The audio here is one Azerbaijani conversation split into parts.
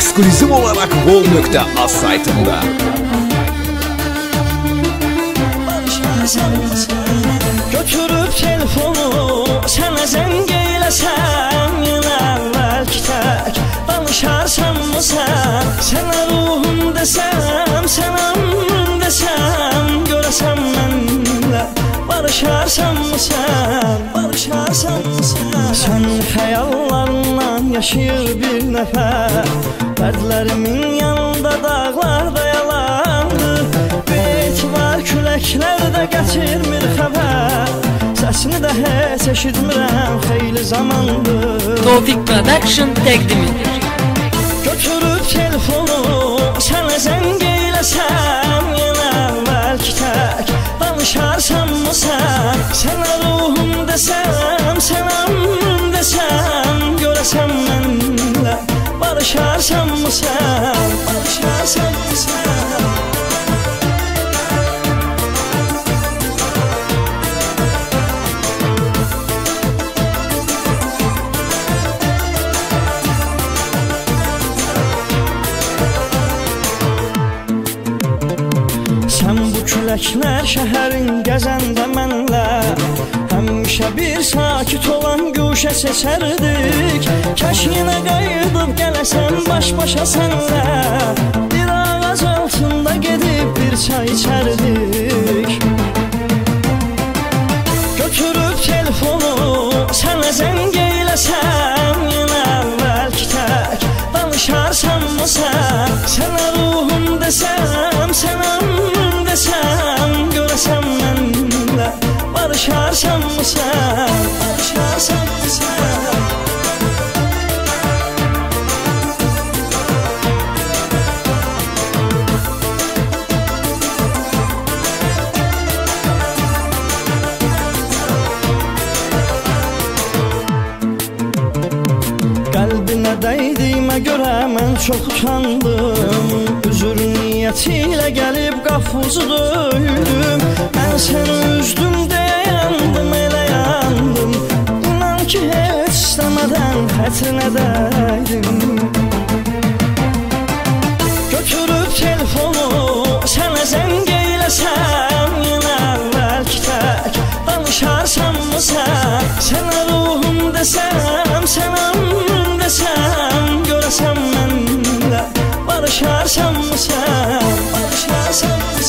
ekskluziv olarak vol.az saytında. Götürüb telefonu sənə zəng eləsəm Yenə əvvəlki tək danışarsan mı sən Sənə ruhum desəm, sənəm desəm Görəsən mənlə barışarsan mı sən Barışarsan mı sən Sən xəyallarından yaşayır bir nəfər Dərdlərimin yanında dağlarda yalandı Etibar küləklərdə gətirmir xəbər Səsini də heç eşitmirəm xeyli zamandır. Tofik Production təqdim edir. Götürüb telefonu sənə zəng eləsəm Yenə əvvəlki tək danışarsan mı sən Sənə ruhum desəm, sənəm desəm Görəsən mənlə barışarsan mı sən Barışarsan mı sən Sən bu küləklər şəhərin gəzəndə mənlə güşə seçərdik Kəş yenə qayıdıb gələsən baş-başa sənlə Bir ağac altında gedib bir çay içərdik Götürüb telefonu sənə zəng eləsəm Yenə əvvəlki tək danışarsan mı sən Sənə ruhum desəm, sənəm desəm Görəsən mənlə barışarsan mı sən Barışarsan mı sən Qəlbinə dəydiyimə görə mən çox utandım. Üzür niyyəti ilə gəlib qafuzu döydüm Mən səni üzdüm deyə ki heç istəmədən xətrinə dəydim Götürüb telefonu sənə zəng eləsəm Yenə əvvəlki tək danışarsan mı sən Sənə ruhum desəm, sənəm desəm Görəsən mənlə barışarsan mı sən Barışarsan mı sən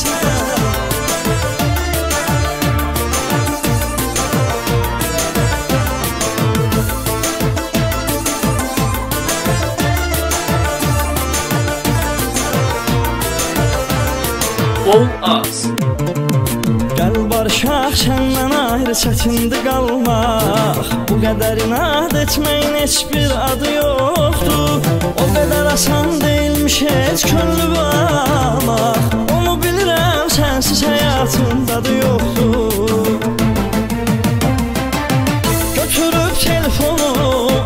səndən ayrı çətindir qalmaq Bu qədər inad etməyin heç bir adı yoxdur O qədər asan deyilmiş heç könlü bağlamaq Onu bilirəm sənsiz həyatın dadı yoxdur Götürüb telefonu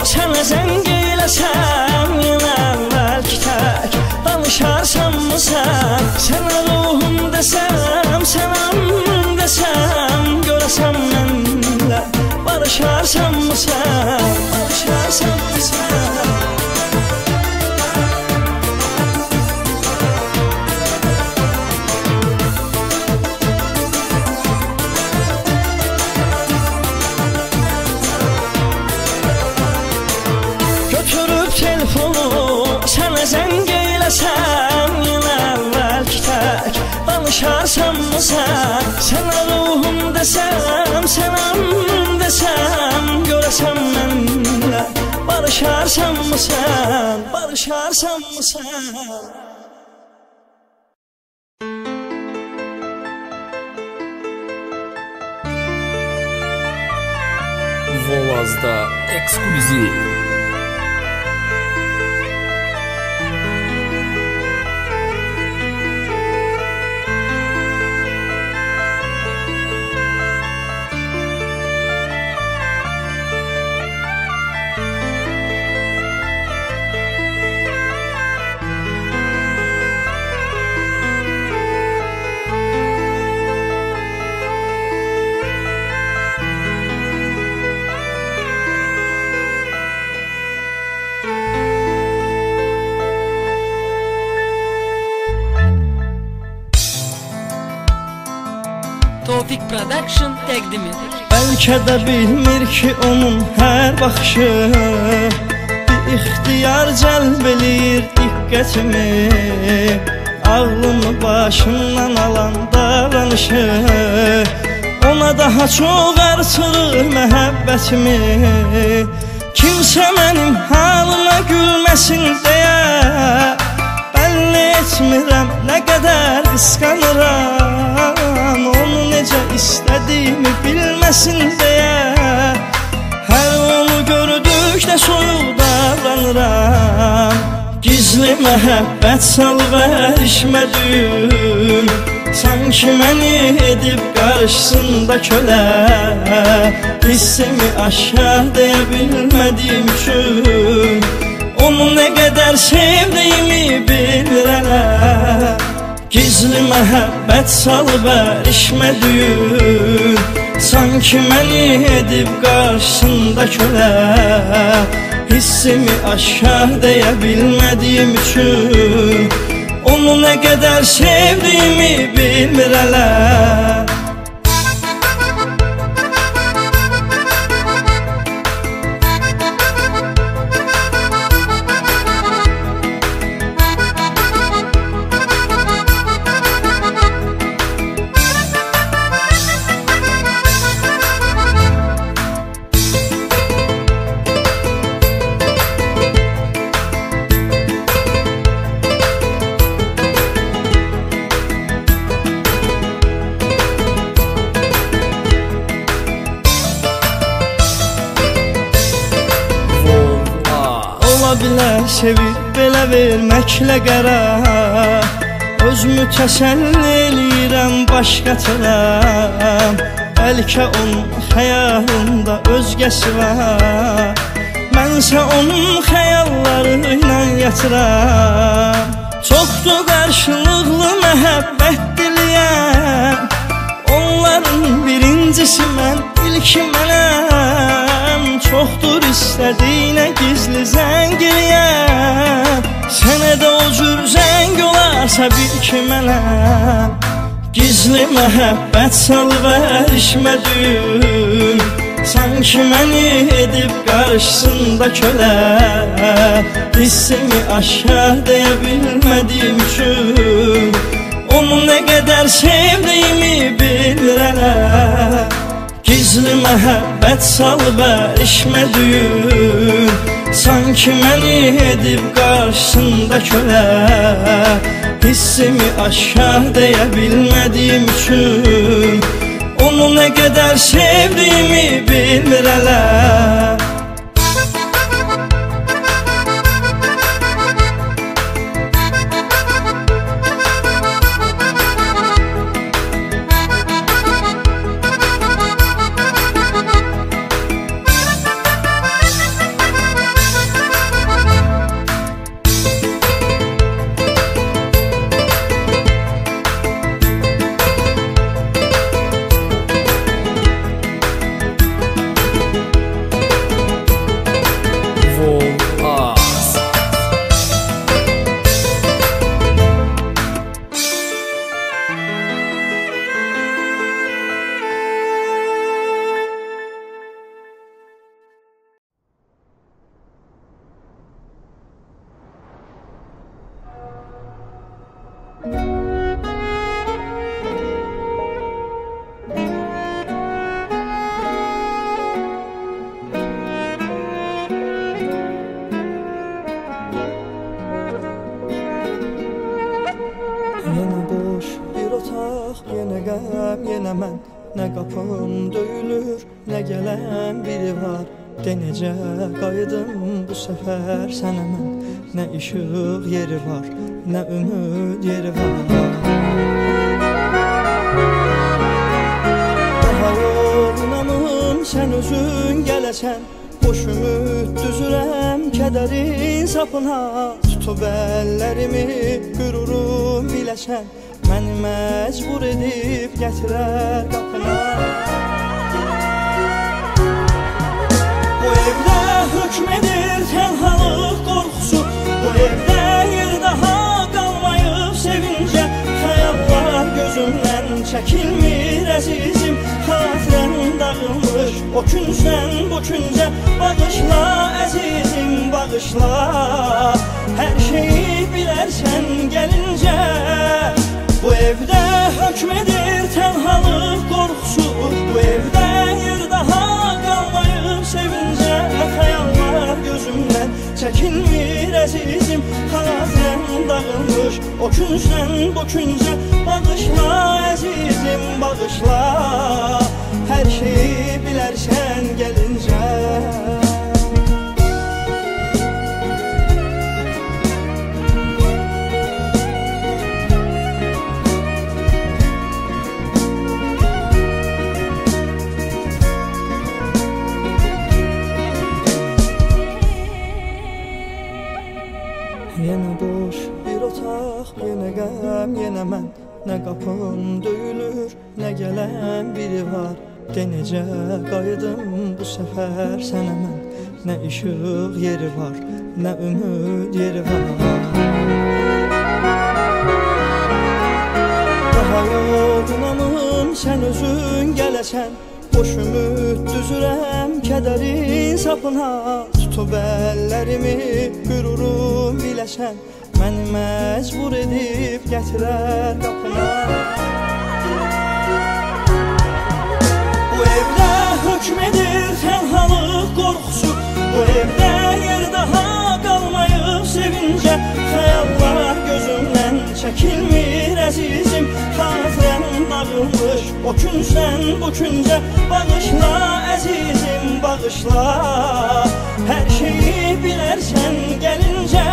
sənə zəng eləsəm Yenə əvvəlki tək danışarsan mı sən Sənə ruhum desəm, sənəm barışarsan mı sən Barışarsan mı sən Götürüb telefonu sənə zəng eləsəm Yenə əvvəlki tək danışarsan mı sən Sənə ruhum desəm, sənəm desəm barışarsan mı sən Barışarsan mı sən Edir. Bəlkə də bilmir ki onun hər baxışı Bir ixtiyar cəlb eləyir diqqətimi Ağlımı başımdan alan davranışı Ona daha çox artırır məhəbbətimi. Kimsə mənim halıma gülməsin deyə Bəlli etmirəm nə qədər qısqanıram Onu necə istədiyimi bilməsin deyə Hər onu gördükdə soyuq davranıram Gizli məhəbbət salvərişmə düyüm Sanki məni edib qarşısında kölə Hissimi aşağı deyə bilmədiyim üçün Onu nə qədər sevdiyimi bilmirəm Gizli məhəbbət salvərişmə düyün Sanki məni edib qarşısında kölə Hissimi aşağı deyə bilmədiyim üçün Onu nə qədər sevdiyimi bilmirəm Ola sevib belə verməklə qərar. Özümü təsəlli eləyirəm başqasına Bəlkə onun xəyalında özgəsi var. Mənsə onun xəyalları ilə yatıram. Çoxdur qarşılıqlı məhəbbət diləyən Onların birincisi mən, ilki mənəm Çoxdur istədiyinə gizli zəng eləyəm Sənə də o cür zəng olarsa bil ki mənəm Gizli məhəbbət salvərişmə düyün Sanki məni edib qarşısında kölə Hissimi aşağı deyə bilmədiyim üçün Onu nə qədər sevdiyimi bilmirəm Gizli məhəbbət salvərişmə düyün Sanki məni edib qarşısında kölə Hissimi aşağı deyə bilmədiyim üçün Onu nə qədər sevdiyimi bilmirəm Volas. Özün gələsən Boş ümid düzürəm kədərin sapına Tutub əllərimi, qürurum biləsən Məni məcbur edib gətirər qapına Bu evdə hökm edir tənhalıq qorxusu Bu evdə yer daha qalmayıb sevincə Xəyallar gözümdən çəkilmir əzizim Dağılmış o küncdən bu küncə Bağışla əzizim, bağışla. Hər şeyi bilərsən gəlincə Bu evdə hökm edir tənhalıq qorxusu Bu evdə çəkilmir əzizim Xatirəm dağılmış o küncdən bu küncə Bağışla əzizim, bağışla. Hər şeyi bilərsən gəlincə yenə qəm, yenə mən Nə qapım döyülür, nə gələn biri var? De necə qayıdım bu səfər sənə mən Nə işıq yeri var, nə ümid yeri var. Daha yorğunamım, sən özün gələsən Boş ümid düzürəm kədərin sapına. Tutub əllərimi, qürurum biləsən Məni məcbur edib gətirər qapına Bu evdə hökm edir tənhalıq qorxusu Bu evdə yer daha qalmayıb sevincə Xəyallar gözümdən çəkilmir əzizim Xatirəm dağılmış o küncdən bu küncə Bağışla əzizim, bağışla. Hər şeyi bilərsən gəlincə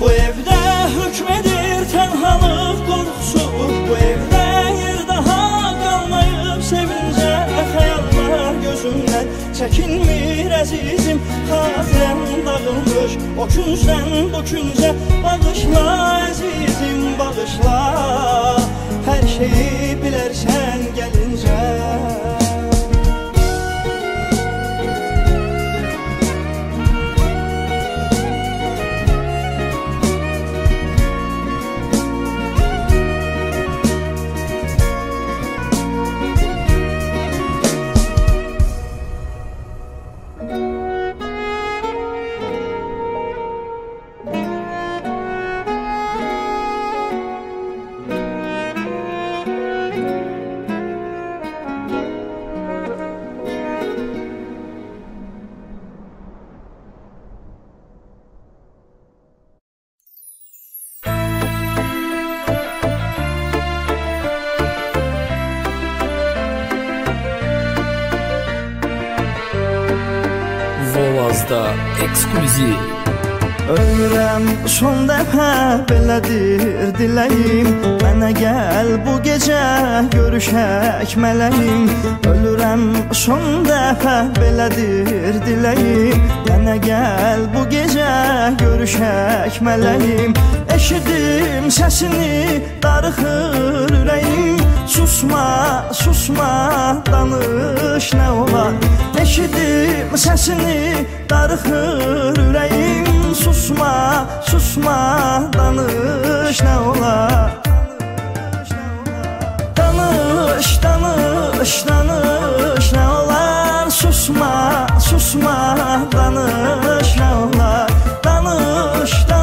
Bu evdə hökm edir tənhalıq qorxusu. Bu evdə yer daha qalmayıb sevincə Xəyallar gözümdən çəkinmir əzizim. Xatirəm dağılmış o küncdən bu küncə Bağışla əzizim, bağışla Hər şeyi bilərsən gəlincə ekskluziv Ölürəm son dəfə belədir diləyim Mənə gəl bu gecə görüşək mələyim Ölürəm son dəfə belədir diləyim Mənə gəl bu gecə görüşək mələyim Eşidim səsini darıxır ürəyim Susma, susma, danış nə olar? Eşidim səsini darıxır ürəyim Susma, susma, danış nə olar? Danış, danış, danış nə olar? Susma, susma, danış nə olar? Danış, danış,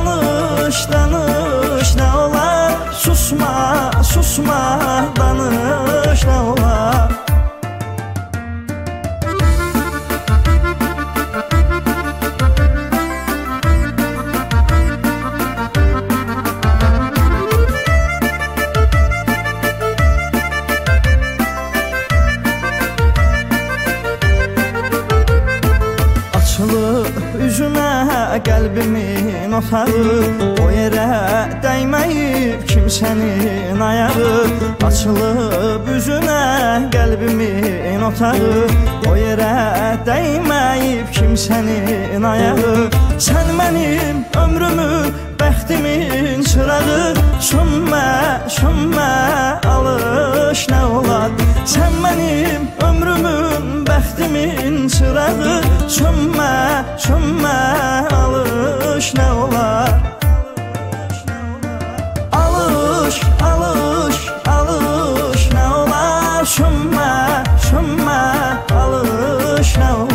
danış nə olar? Susma, susma, danış nə olar? Açılıb üzümə qəlbimin otağı O yerə dəyməyib kimsənin ayağı Açılıb üzünə qəlbimin otağı. O yerə dəyməyib kimsənin ayağı Sən mənim ömrümün, bəxtimin çırağı. Sönmə, sönmə, alış nə olar Sən mənim ömrümün, bəxtimin çırağı. Sönmə, sönmə, alış nə olar know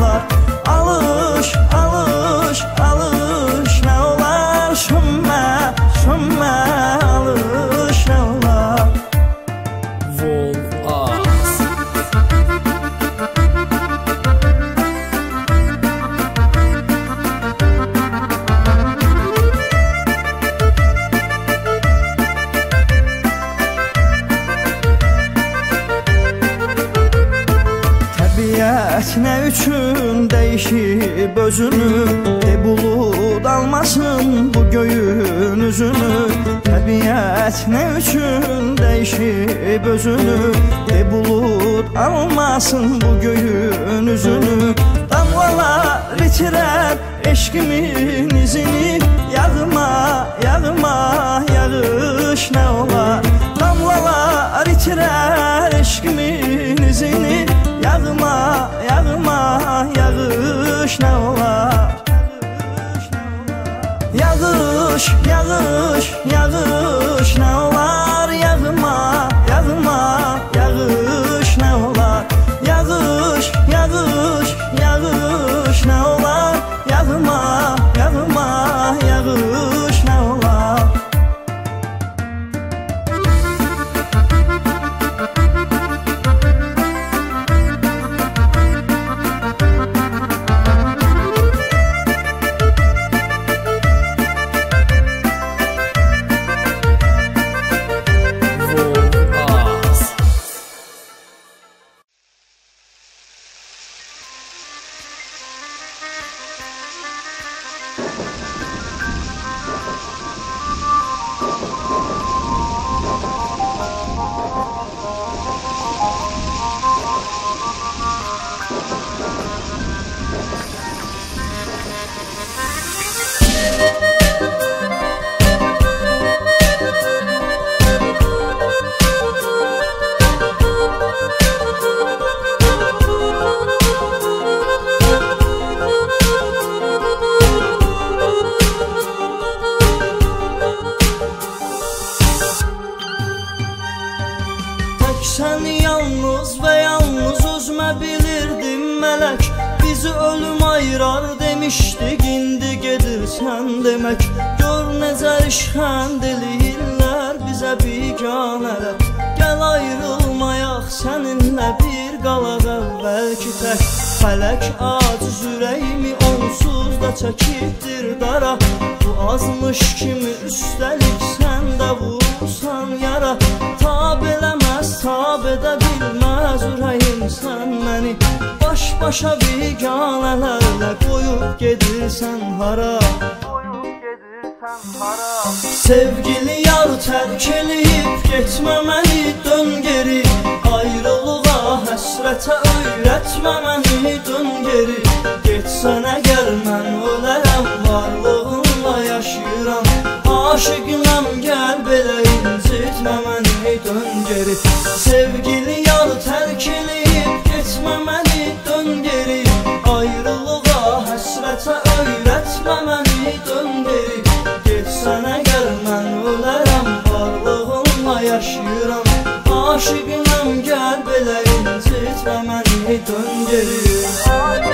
gözünü De bulut almasın bu göğün üzünü. Təbiət ne üçün değişib özünü De bulut almasın bu göğün üzünü? Damlalar içirər eşkimin izini Yağma, yağma, yağış ne olar? Damlalar içirər eşkimin izini Yağma, yağma, yağış nə olar? Yağış, yağış, yağış nə olar gedirsən hara Sevgili yar tərk eləyib getmə məni dön geri. Ayrılığa həsrətə öyrətmə məni dön geri. Getsən əgər mən ölərəm varlığınla yaşayıram Aşıqınam gəl belə incitmə məni dön geri. Sevgili yar tərk eləyib Aşıqınam gəl belə incitmə məni dön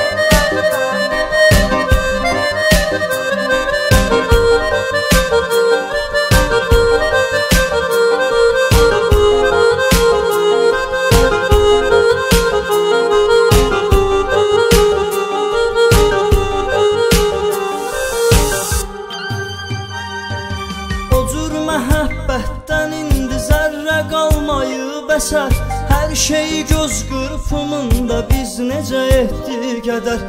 qalmayıb əsər Hər şey göz qırpımında biz necə etdik qədər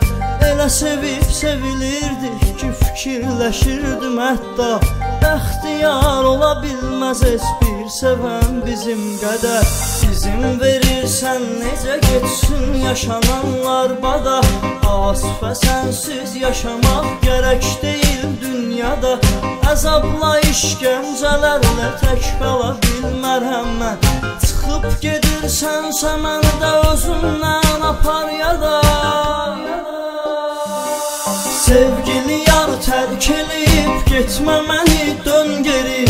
Elə sevib sevilirdik ki fikirləşirdim hətta Bəxtiyar ola bilməz heç bir sevən bizim qədər. İzin verirsən necə geçsin yaşananlar bada? Asfə sənsiz yaşamaq gərək deyil dünyada. Əzabla işgəncələrlə tək qala bilmərəm mən Çıxıb gedirsənsə məni də özündən apar yada Sevgili yar tərk eləyib getmə məni dön geri.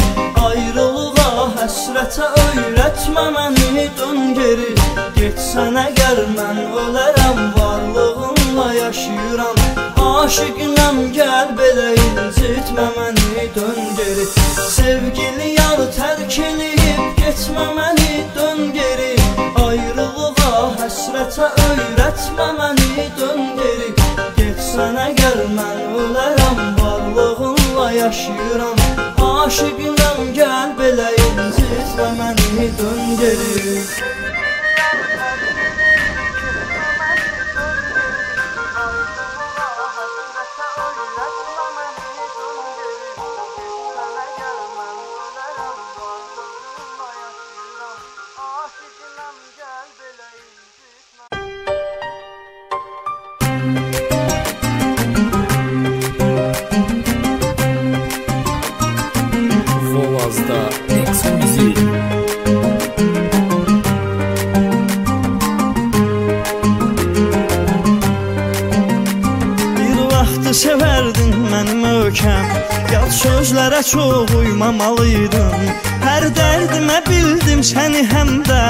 Ayrılığa həsrətə öyrətmə məni dön geri. Getsən əgər mən ölərəm varlığınla yaşayıram Aşıqınam gəl belə incitmə məni dön geri. Sevgili yar tərk eləyib Keçmə məni dön geri. Ayrılığa həsrətə öyrətmə məni dön geri. Geçsənə gəl mən ölərəm Varlığınla yaşayıram. Aşıqınam gəl belə incitmə məni dön geri. Sevərdin məni möhkəm Yad sözlərə çox uymamalıydın. Hər dərdimə bildim səni həmdə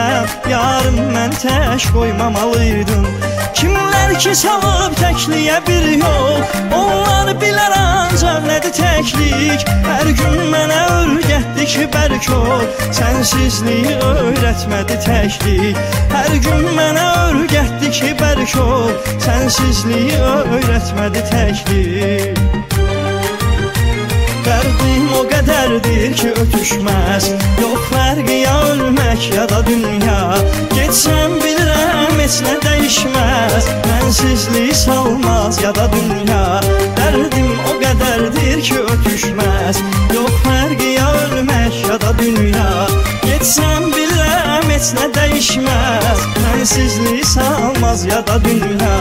Yarım mən tək qoymamalıydın Kimlər ki salıb təkliyə bir yol Onlar bilər ancaq nədir təklik Hər gün mənə öyrətdi ki bərk ol Sənsizliyi öyrətmədi təklik Hər gün mənə öyrətdi ki bərk ol Sənsizliyi öyrətmədi təklik qədərdir ki ötüşməz Yox fərqi ya ölmək ya da dünya. Getsəm bilirəm heç nə dəyişməz Mənsizlik salmaz ya da dünya. Dərdim o qədərdir ki ötüşməz Yox fərqi ya ölmək ya da dünya. Getsəm bilirəm heç nə dəyişməz Mənsizlik salmaz ya da dünya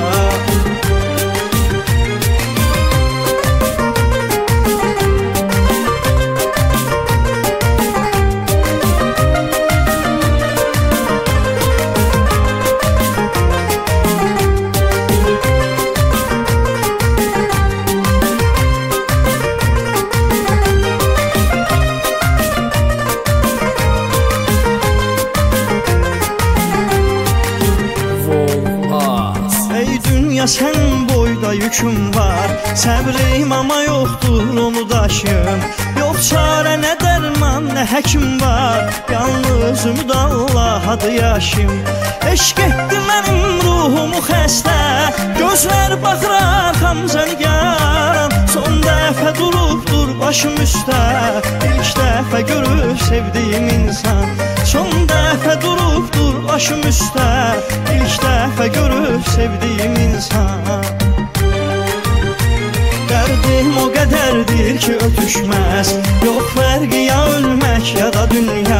yüküm var. Səbrim amma yoxdur onu daşım. Yox çarə nə dərman nə həkim var. Yalnız ümid Allahadır yaşım. Eşq etdi mənim ruhumu xəstə. Gözlər baxır axam zəngaram Son dəfə durubdur başım üstə. İlk dəfə görüb sevdiyim insan. Son dəfə durubdur başım üstə. İlk dəfə görüb sevdiyim insan Dərdim o qədərdir ki ötüşməz Yox fərqi ya ölmək ya da dünya.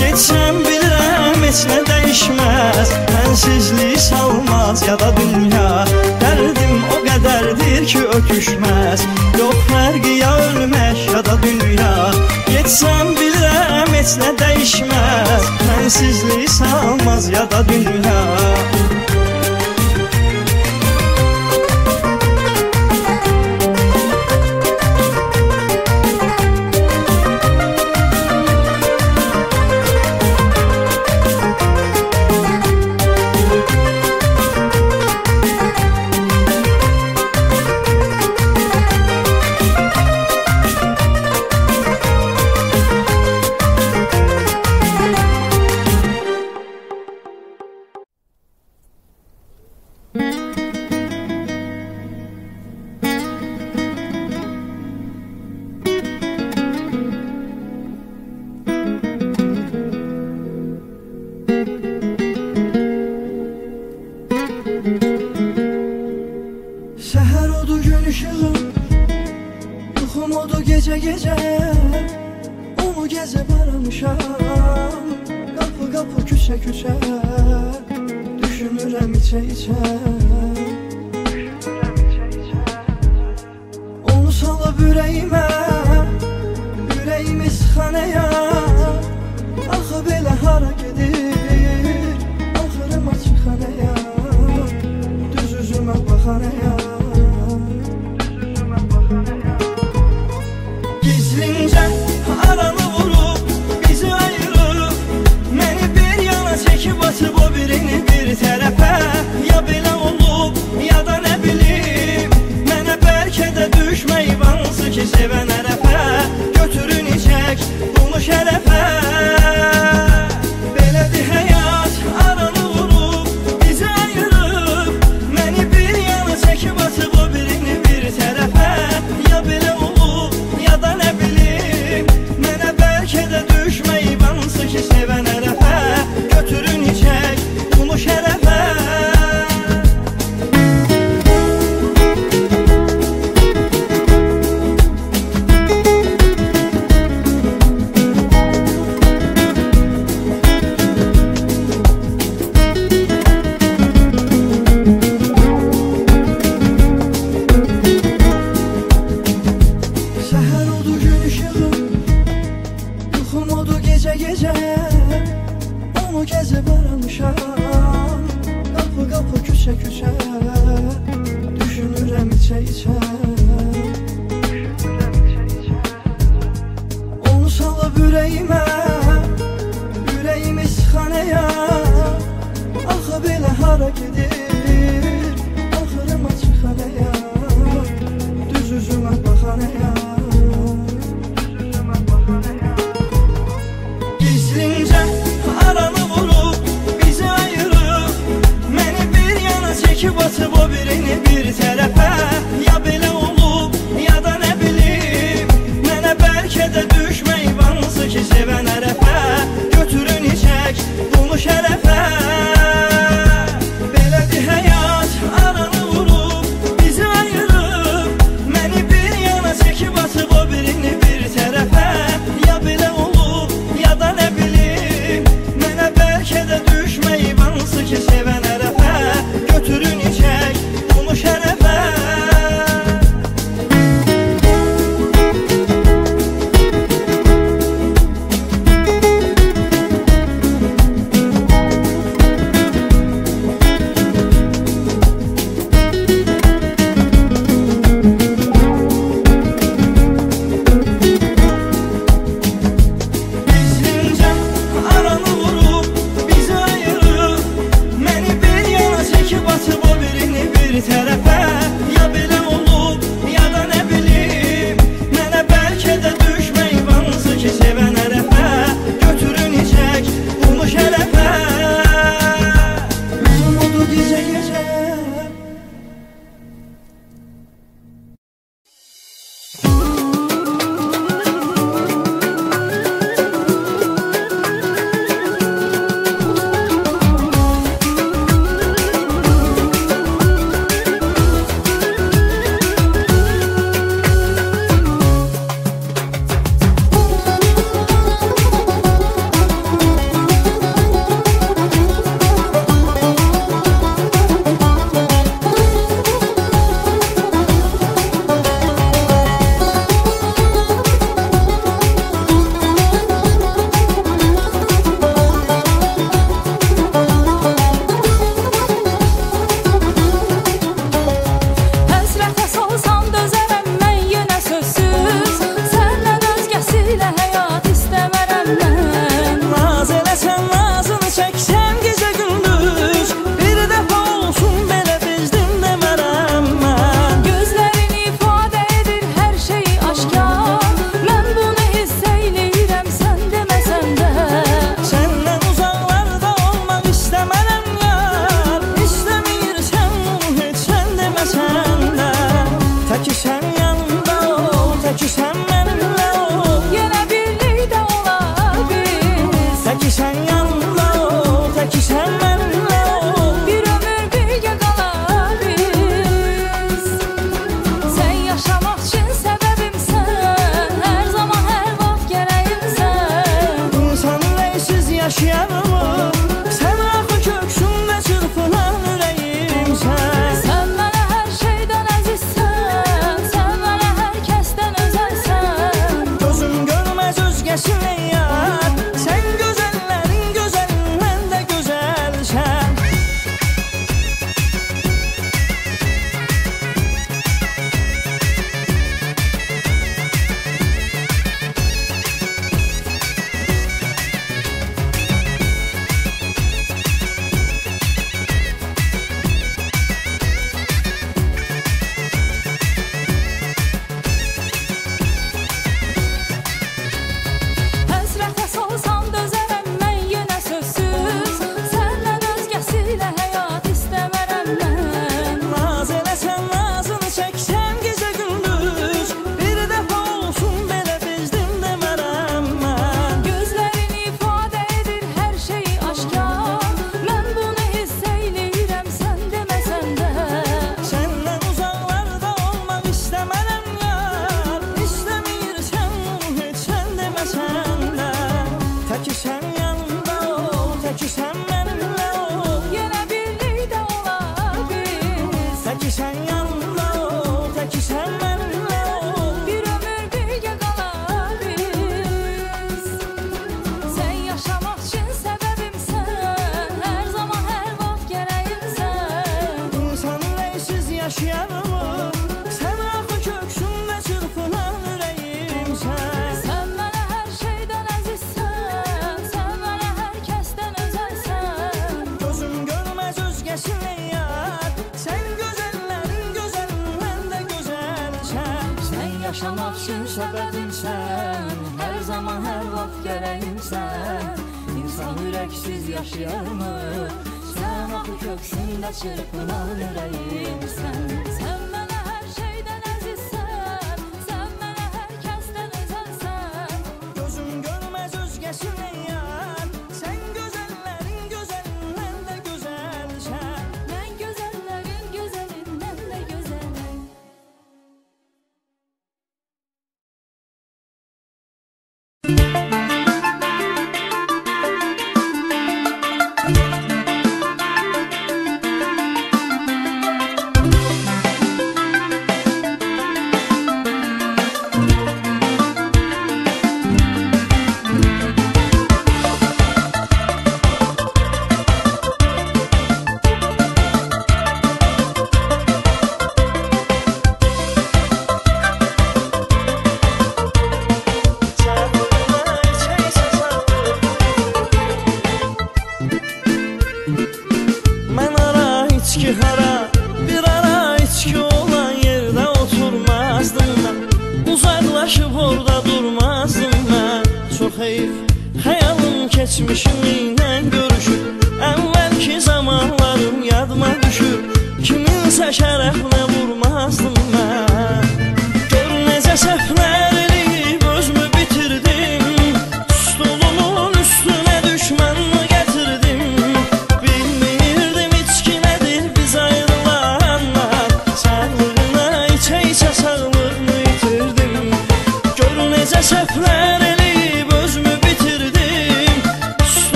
Getsəm bilirəm heç nə dəyişməz Mənsizlik salmaz ya da dünya. Dərdim o qədərdir ki ötüşməz Yox fərqi ya ölmək ya da dünya. Getsəm bilirəm heç nə dəyişməz Mənsizlik salmaz ya da dünya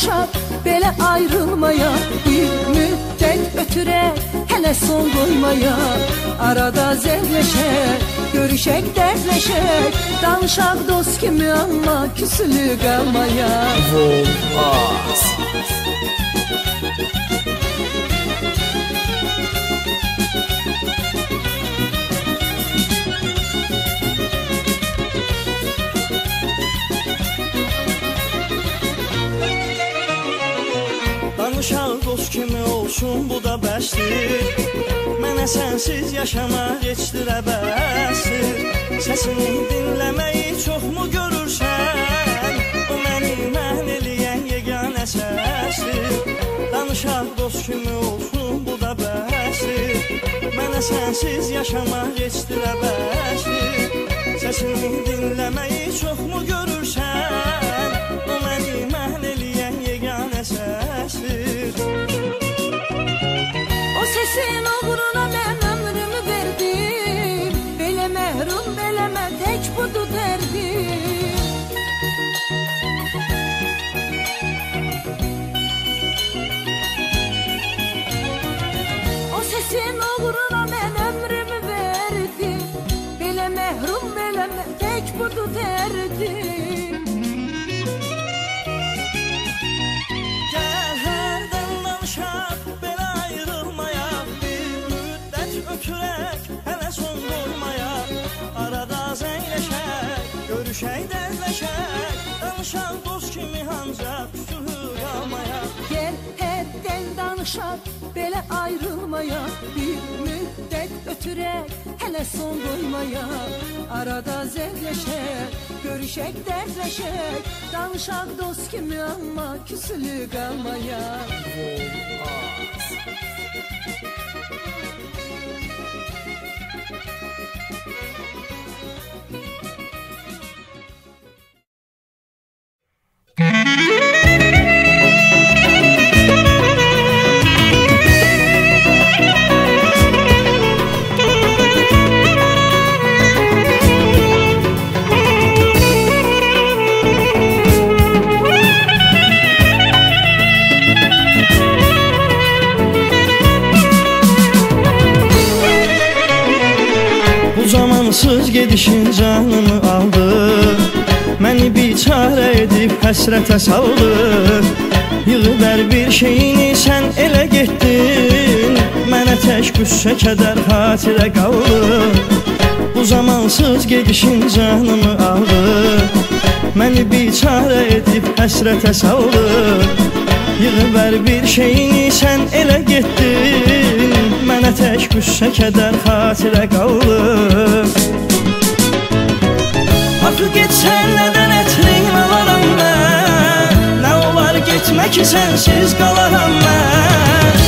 danışaq, belə ayrılmayaq Bir müddət ötürək, hələ son qoymayaq Arada zəngləşək, görüşək, dərdləşək Danışaq dost kimi, amma küsülü qalmayaq Vol.az kimi olsun, bu da bəsdir. Mənə sənsiz yaşamaq geçdirə bəsdir. Səsini dinləməyi çoxmu görürsən? O məni mən eləyən yeganə səsdir Danışaq dost kimi olsun, bu da bəsdir. Mənə sənsiz yaşamaq geçdirə bəsdir. Səsini dinləməyi çoxmu görürsən kimi ancaq küsülü qalmayaq Gəl həddən danışaq, belə ayrılmayaq Bir müddət ötürək, hələ son qoymayaq Arada zərləşək, görüşək, dərdləşək Danışaq dost kimi, amma küsülü qalmayaq Vol.az həsrətə saldı Yığıb hər bir şeyini sən elə getdin Mənə tək qüssə kədər xatirə qaldı Bu zamansız gedişin canımı aldı Məni biçarə edib həsrətə saldı Yığıb hər bir şeyini sən elə getdin Mənə tək qüssə kədər xatirə qaldı Axı alaram mən getmə ki sənsiz qalaram mən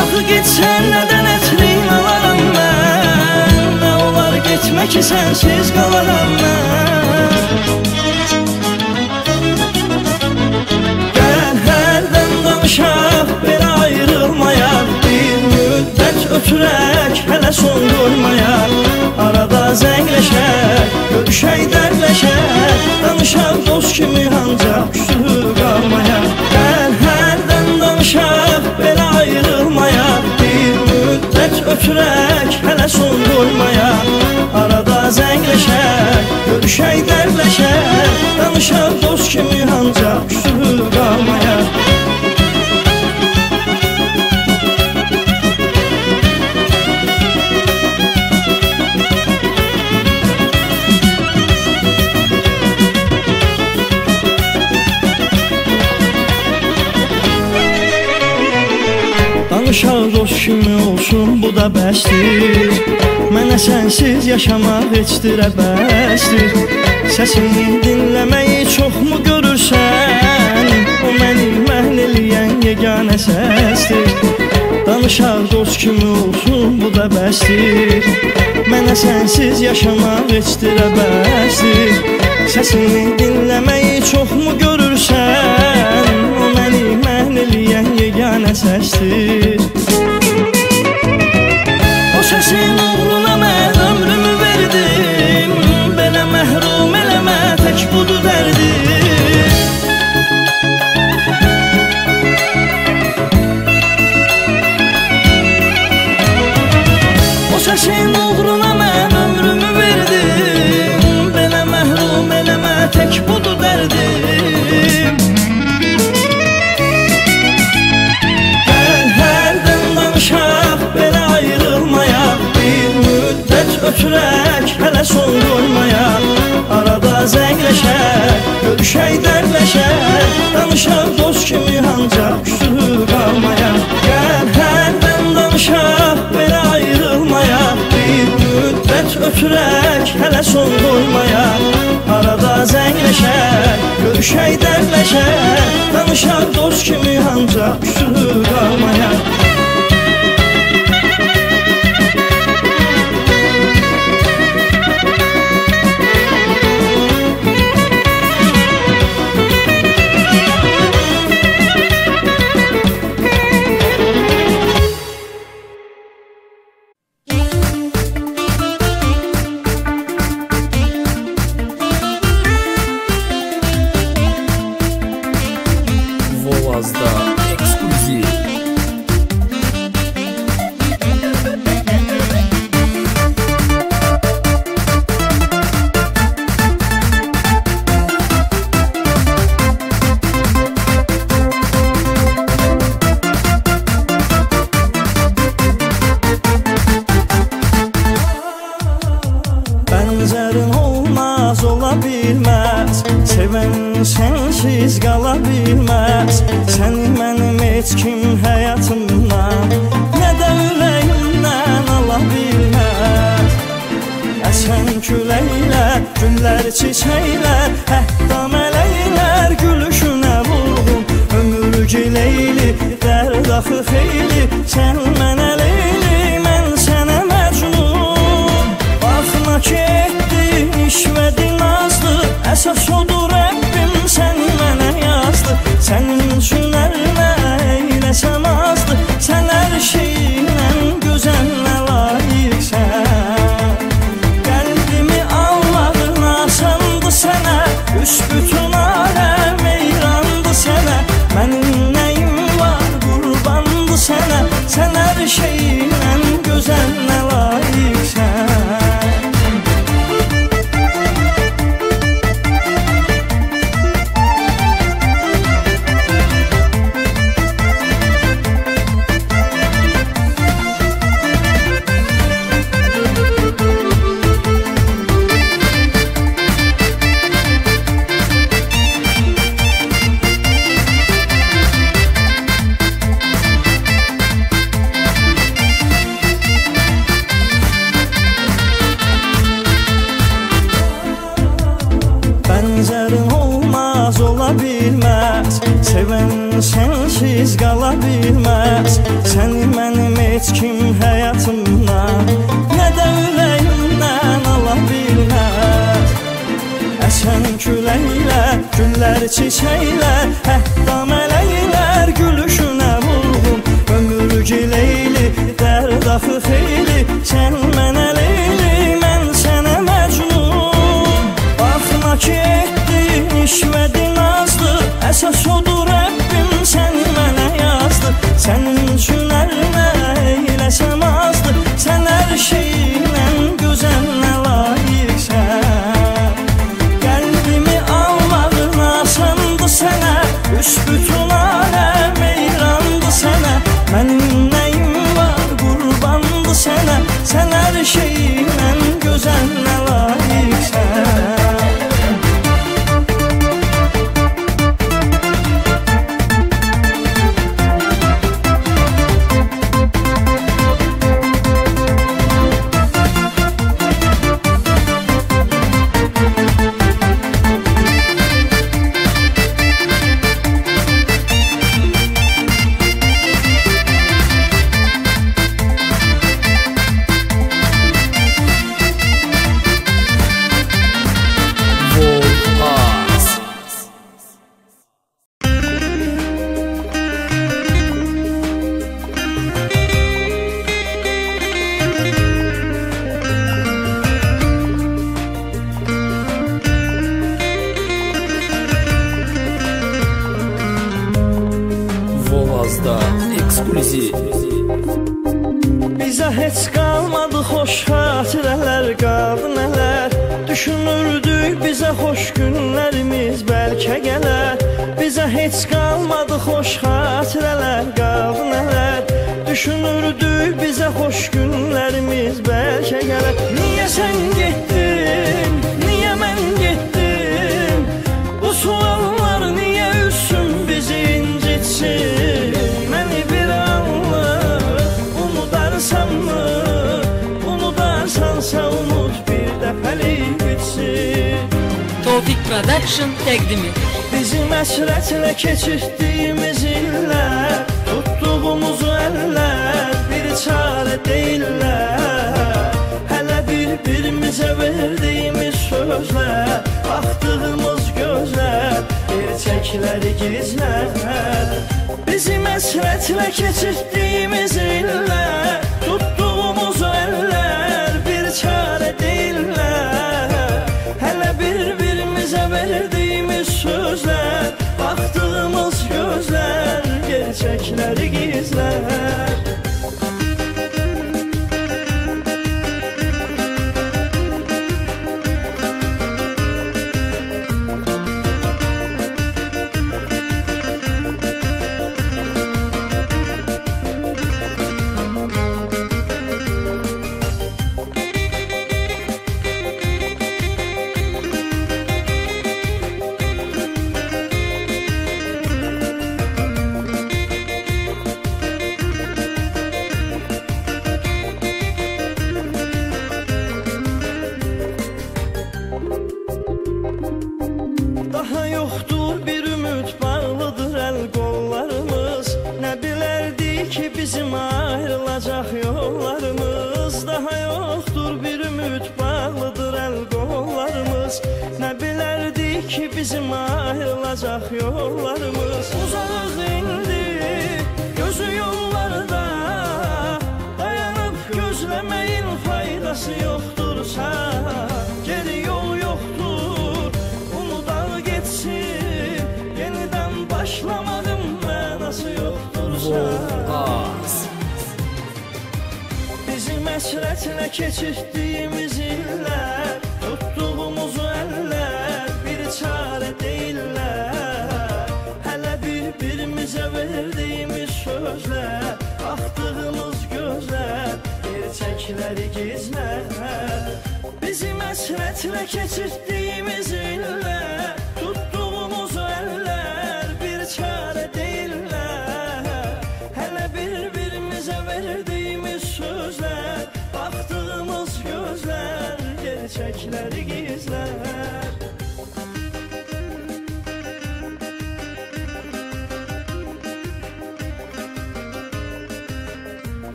Axı getsən nədən ətrin alaram mən Nə olar getmə ki sənsiz qalaram mən Gəl hərdən danışaq belə Bir müddət ötürək hələ son qoymayaq Arada zəngləşək, görüşək, dərləşək Danışaq dost kimi ancaq küsü qalmayaq Gəl hərdən danışaq belə ayrılmayaq Bir müddət ötürək hələ son qoymayaq Arada zəngləşək, görüşək, dərləşək Danışaq dost kimi ancaq küsü qalmayaq olsun bu da bəsdir Mənə sənsiz yaşamaq heçdirə bəsdir Səsini dinləməyi çoxmu görürsən? O məni məhl eləyən yeganə səsdir. Danışaq dost kimi olsun bu da bəsdir Mənə sənsiz yaşamaq heçdirə bəsdir Səsini dinləməyi çoxmu görürsən? O məni məhl eləyən yeganə səsdir ötürək hələ son qoymayaq Arada zəngləşək, görüşək, dərləşək Danışaq dost kimi ancaq küsü qalmayaq Gəl hərdən danışaq belə ayrılmayaq Bir müddət ötürək hələ son qoymayaq Arada zəngləşək, görüşək, dərləşək Danışaq dost kimi ancaq küsü qalmayaq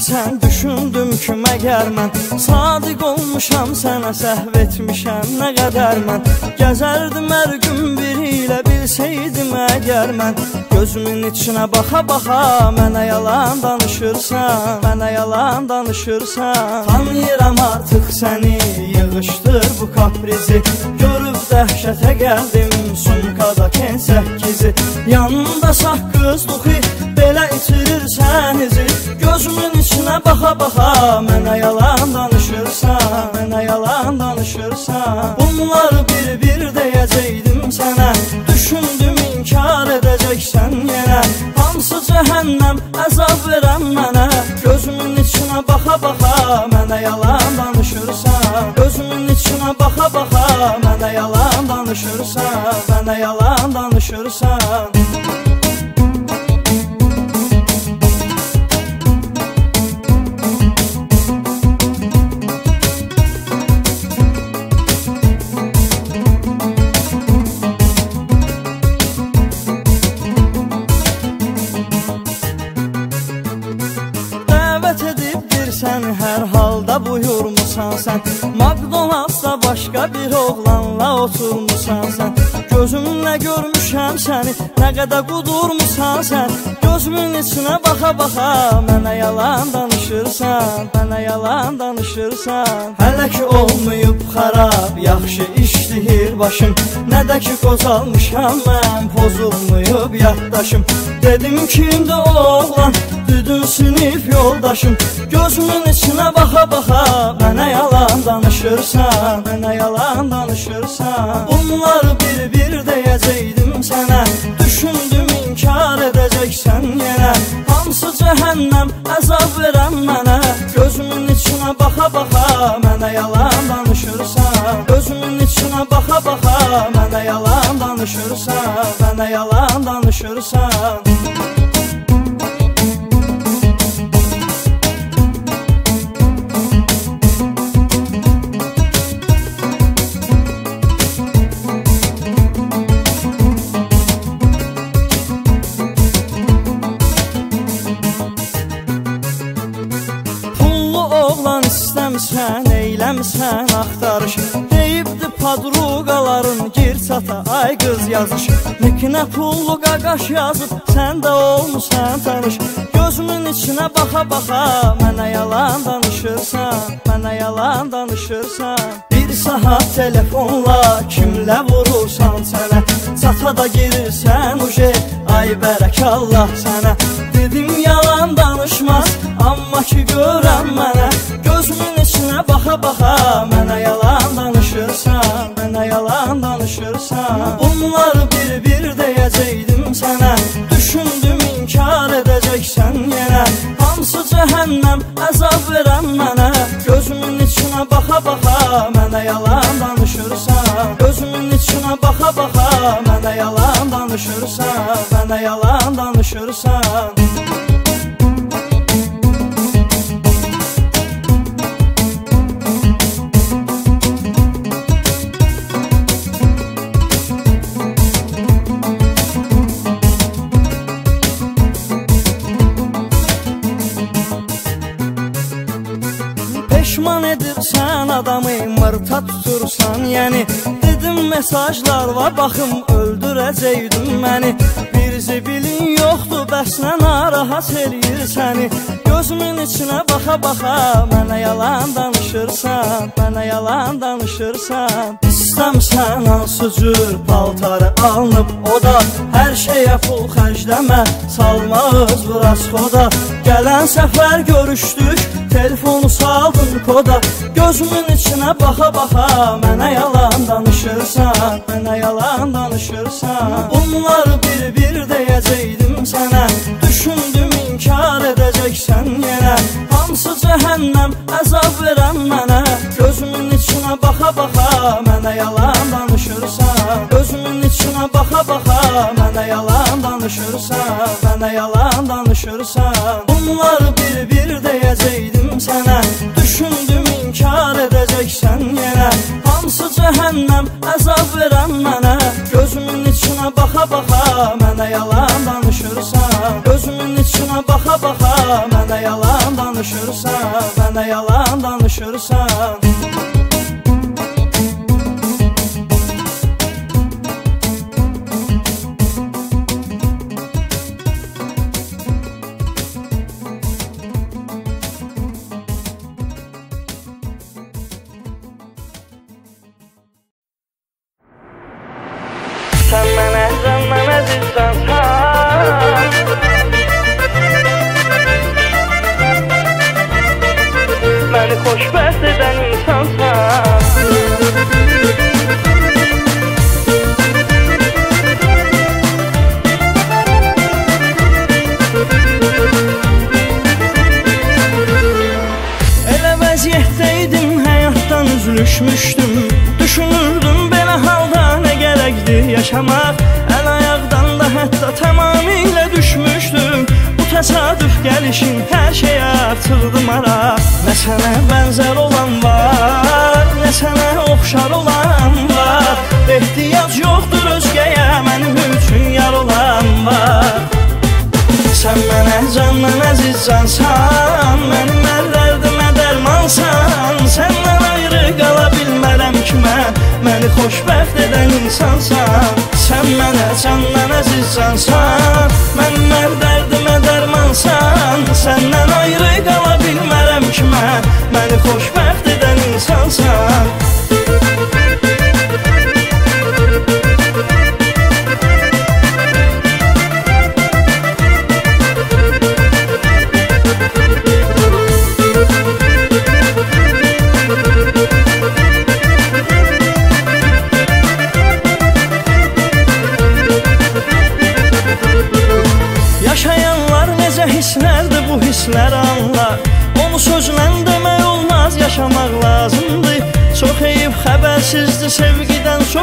sən düşündüm ki məgər mən Sadiq olmuşam sənə səhv etmişəm nə qədər mən Gəzərdim hər gün biri ilə bilsəydim əgər mən Gözümün içinə baxa-baxa mənə yalan danışırsan Mənə yalan danışırsan. Tanıyıram artıq səni yığışdır bu kaprizi. Görüb dəhşətə gəldim sumkada ken 8-i Yanında saqqız Gözümün içinə baxa-baxa mənə yalan danışırsan danışırsan Hələ ki olmayıb xarab yaxşı işləyir başım. Nə də ki qocalmışam mən pozulmayıb yaddaşım. Dedim kimdə oğlan? Düdün sinif yoldaşım. Gözümün içinə baxa-baxa Mənə yalan danışırsan Mənə yalan danışırsan. Bunları bir-bir deyəcəkdim sənə. Düşündüm inkar edəcəksən yenə. Hansı cəhənnəm baxa-baxa Mənə yalan danışırsan. Gözümün içinə baxa-baxa Mənə yalan danışırsan. Mənə yalan danışırsan yazış Nekinə pullu qaqaş yazıb, sən də olmusan tanış. Gözümün içinə baxa-baxa, mənə yalan danışırsan. Mənə yalan danışırsan. Bir saat telefonla kimlə vurursan sənə? Çata da girirsən uje, ay bərək Allah sənə. Dedim yalan danışmaz, amma ki görən mənə. Gözümün içinə baxa-baxa, mənə yalan danışırsan danışırsan Bunları bir-bir deyəcəkdim sənə Düşündüm inkar edəcəksən yenə Hansı cəhənnəm əzab verən mənə Gözümün içinə baxa-baxa, mənə yalan danışırsan Gözümün içinə baxa-baxa, mənə yalan danışırsan Mənə yalan danışırsan mesajlar var, baxım öldürəcəkdin məni. Bir zibilin yoxdur, bəs nə narahat eləyir səni. Gözümün içinə baxa-baxa, mənə yalan danışırsan Mənə yalan danışırsan İstəmsən hansı cür paltarı alınıb o da Hər şeyə pul xərcləmə, salmaz bu rasxoda Gələn səfər görüşdük, telefonu saldın koda. Gözümün içinə baxa-baxa, mənə yalan danışırsan Mənə yalan danışırsan. Bunları bir-bir deyəcəkdim sənə Düşündüm inkar edəcəksən yenə Hansı cəhənnəm əzab verən mənə. Gözümün içinə baxa-baxa, mənə yalan danışırsan. Gözümün içinə baxa-baxa, mənə yalan danışırsan. Mənə yalan danışırsan. Bunları bir-bir deyəcəkdim sənə. Düşündüm inkar edəcəksən yenə Hansı cəhənnəm əzab verən mənə Gözümün içinə baxa-baxa mənə yalan danışırsan Gözümün içinə baxa-baxa mənə yalan danışırsan Mənə yalan danışırsan insansan Sən mənə candan əzizcansan Mənim əllərdimə dərmansan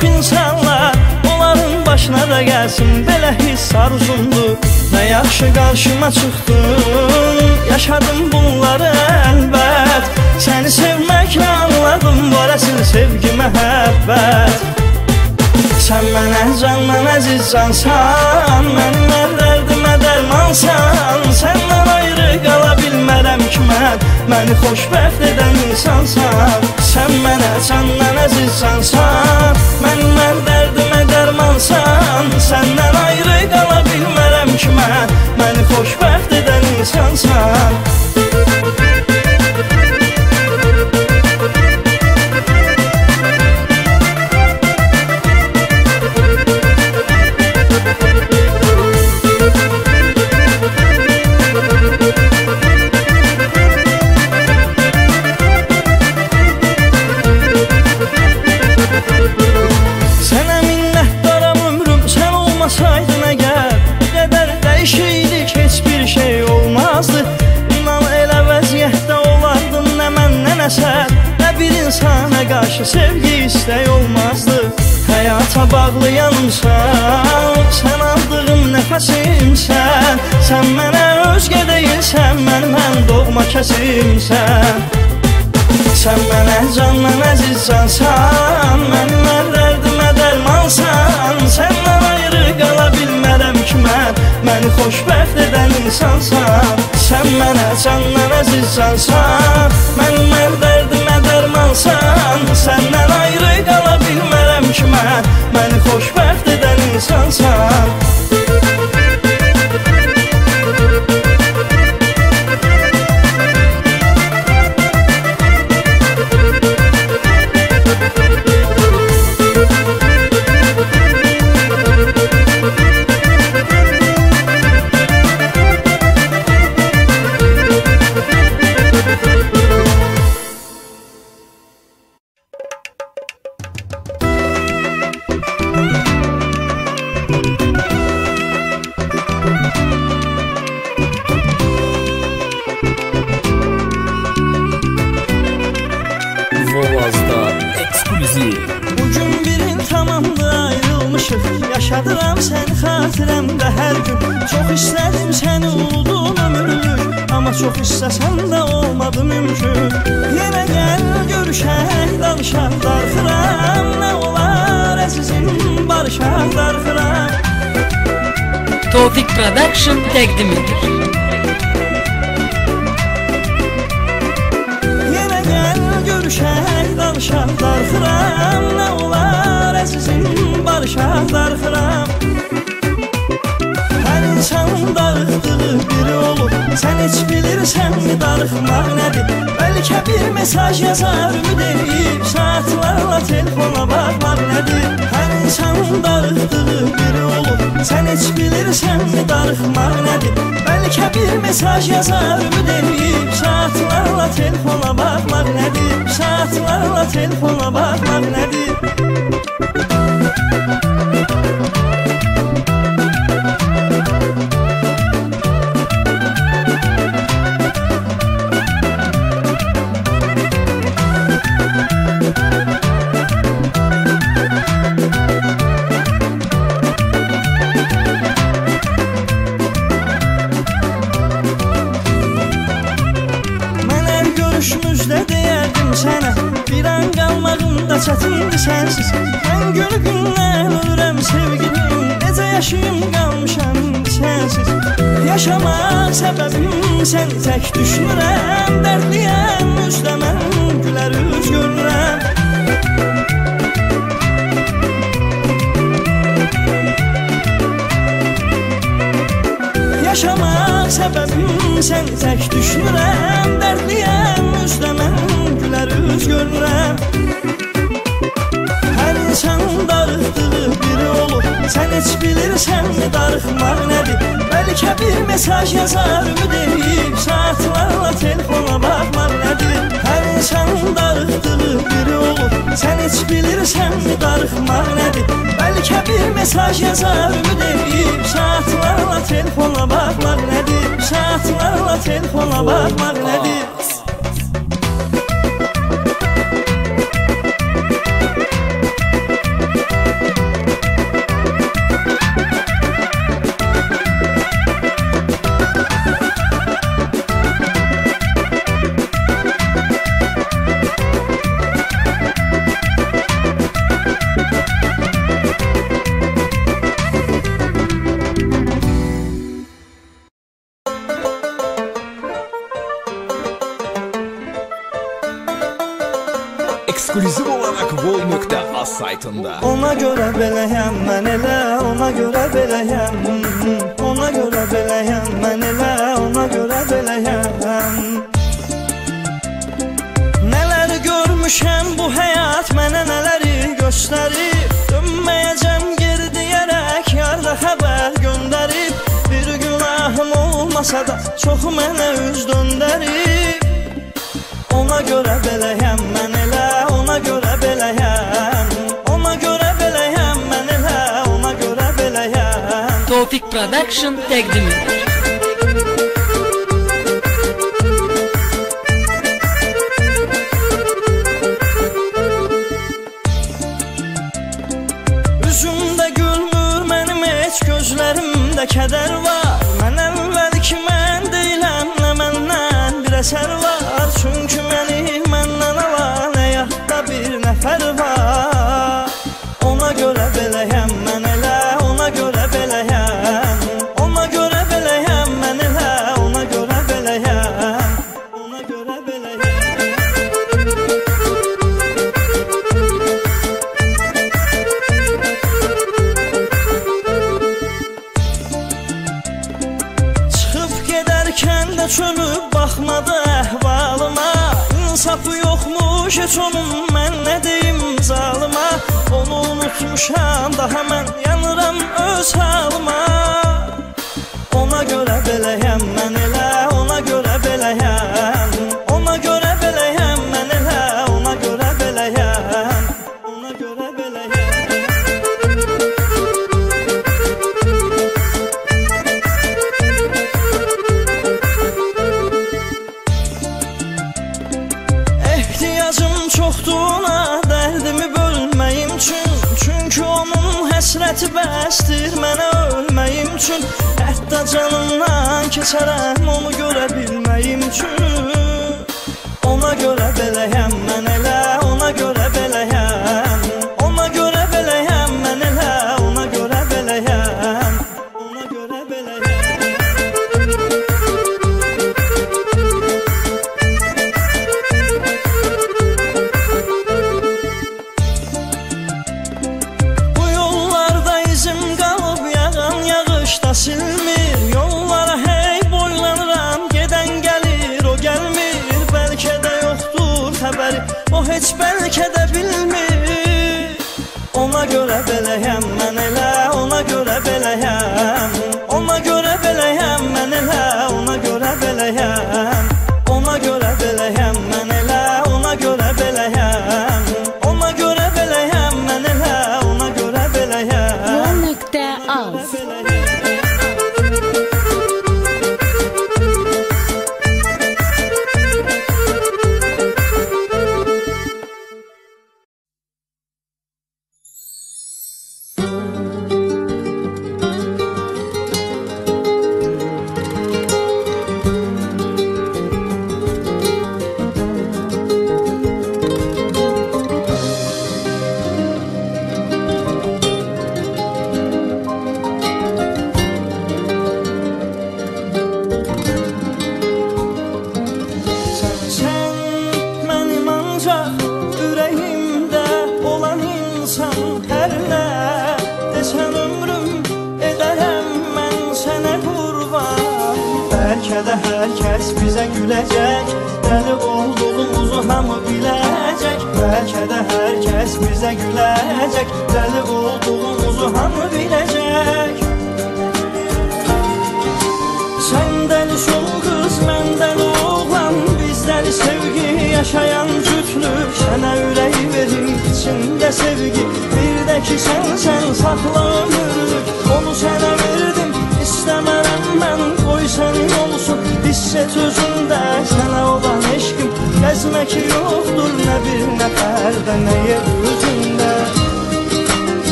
çox insanlar Onların başına da gəlsin belə hiss arzumdur Nə yaxşı qarşıma çıxdın Yaşadım bunları əlbət. Səni sevməklə anladım var əsil sevgi məhəbbət Sən mənə candan əzizcansan Mənim əllərdimə dərmansan Səndən ayrı qala bilmərəm ki mən Məni xoşbəxt edən insansan. Sən mənə candan əzizcansan Mənim əllərdimə dərmansan. Səndən ayrı qala bilmərəm ki mən Məni xoşbəxt edən insansan bağlayanımsan Sən aldığım nəfəsimsən Sən mənə özgə deyilsən Mən mən doğma kəsimsən Sən mənə candan əzizcansan Mənim əllərdimə dərmansan Səndən ayrı qala bilmərəm ki mən Məni xoşbəxt edən insansan Sən mənə candan əzizcansan Mənim əllərdimə dərmansan Səndən ayrı qala bilmərəm ki mən Məni Production təqdim edir. Yenə gəl görüşək danışaq darxıram Nə olar əzizim barışaq darxıram Hər insan darıxdığı biri olub Sən heç bilirsənmi darıxmaq nədir? Bəlkə bir mesaj yazar ümid edib Saatlarla telefona baxmaq nədir? Hər insan darıxdığı biri olub Sən heç bilirsənmi darıxmaq nədir Bəlkə bir mesaj yazar ümid edib Saatlarla telefona baxmaq nədir Saatlarla telefona baxmaq nədir Mən Yaşamaq səbəbim sən tək düşünürəm Dərdliyəm üzdə mən gülər üz görürəm Yaşamaq səbəbim sən tək düşünürəm Dərdliyəm üzdə mən gülər üz görürəm Hər insan darıxdığı biri olub Sən heç bilirsənmi darıxmaq nədir Bəlkə bir mesaj yazar ümid edib Saatlarla telefona baxmaq nədir Hər insan darıxdığı biri olub Sən heç bilirsənmi darıxmaq nədir Bəlkə bir mesaj yazar ümid edib Saatlarla telefona baxmaq nədir Saatlarla telefona baxmaq nədir Tofiq Production Keçilmir yollara hey boylanıram. Gedən gəlir o gəlmir Bəlkə də yoxdur xəbəri O heç bəlkə də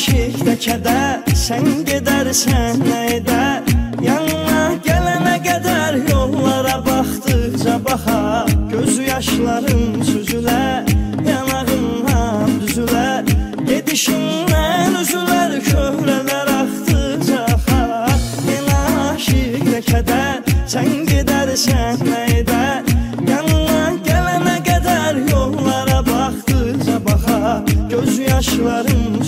aşiq təkədə Sən gedərsən nə edər Yanına gələnə qədər Yollara baxdıqca baxar Gözü yaşların süzülər Yanağından düzülər Gedişindən üzülər Köhrələr axdıqca xar Yenə aşiq təkədə Sən gedərsən nə edər Yanına gələnə qədər Yollara baxdıqca baxar Gözü yaşların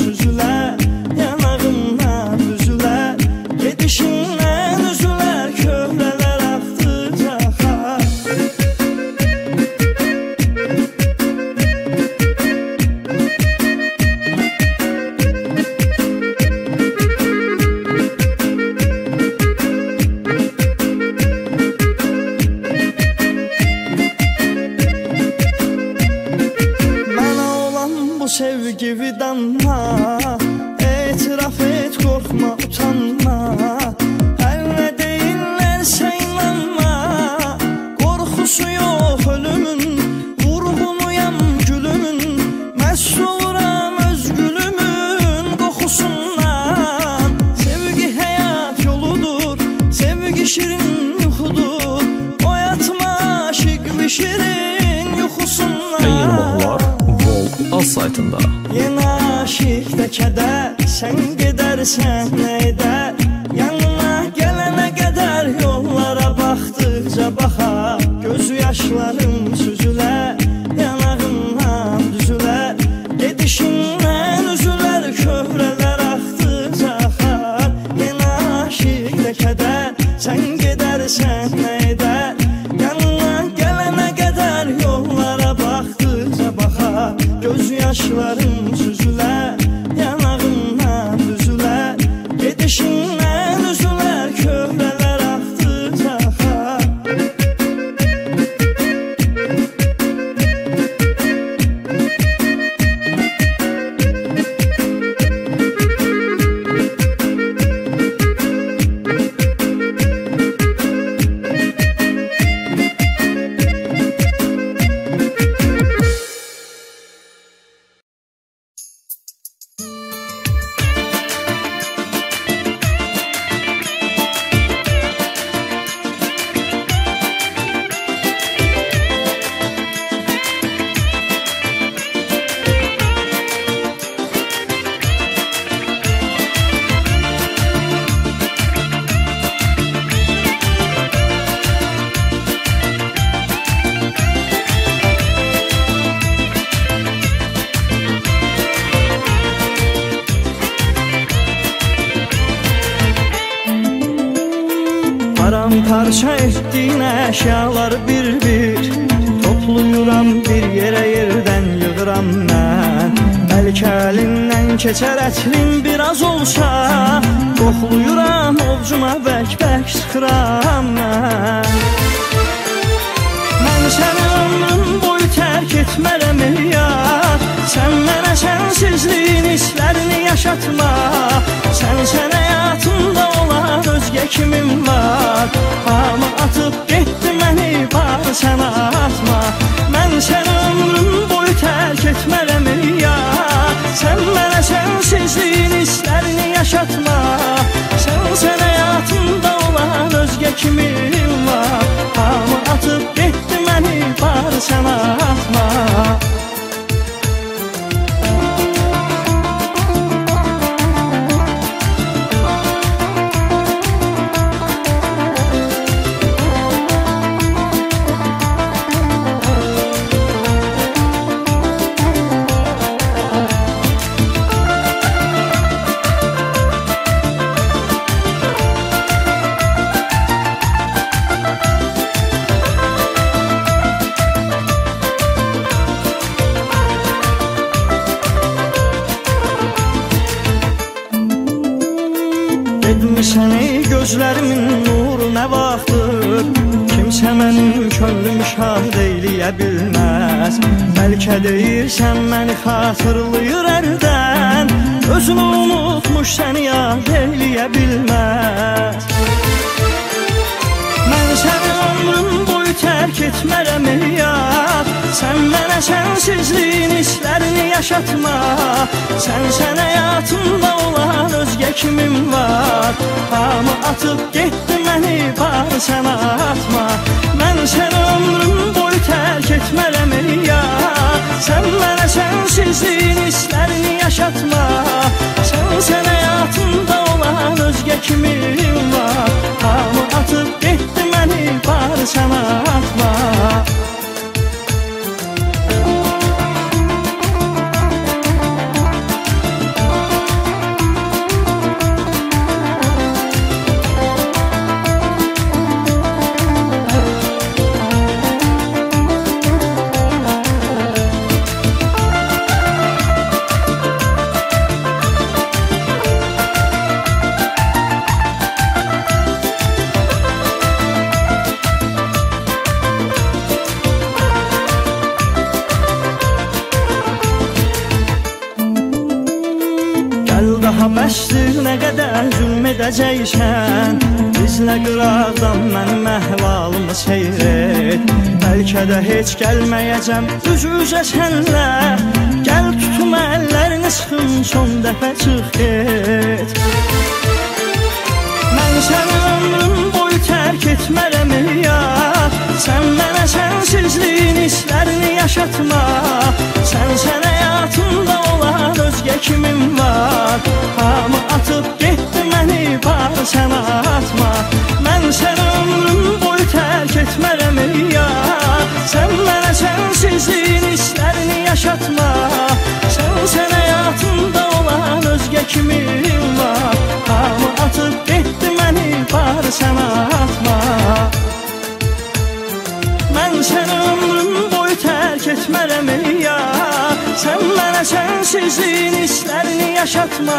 tərk etmərəm ya? Sən mənə sənsizliyin hislərini yaşatma. Sənsən həyatımda olan özgə kimim var Hamı atıb getdi məni barı sənə atma. Mən səni ömrüm boyu tərk etmərəm ya? Sən mənə sənsizliyin hislərini yaşatma. Sənsən həyatımda olan özgə kimim var. Hamı atıb kalçama biləcəksən Bizlə qıraqdan mənim əhvalımı seyr et. Bəlkə də heç gəlməyəcəm üz-üzə sənlə. Gəl tutum əllərini sıxın son dəfə çıx get. Mən səni ömrüm boyu tərk etmərəm ya Sən mənə sənsizliyin hislərini yaşatma. Sən sənə həyatımda Hamı atıb getdi məni bar sən atma. Mən səni ömrüm boyu tərk etmərəm yar Sən mənə sənsizliyin hisslərini yaşatma. Sən sən həyatımda olan özgə kimim var. Hamı atıb getdi məni bar sən atma Səni ömrüm boyu tərk etmərəm yar Sən mənə sənsizliyin hisslərini yaşatma.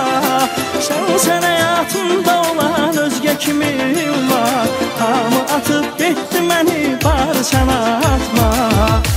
Sən sən həyatımda olan özgə kimim var? Hamı atıb getdi məni bar sən atma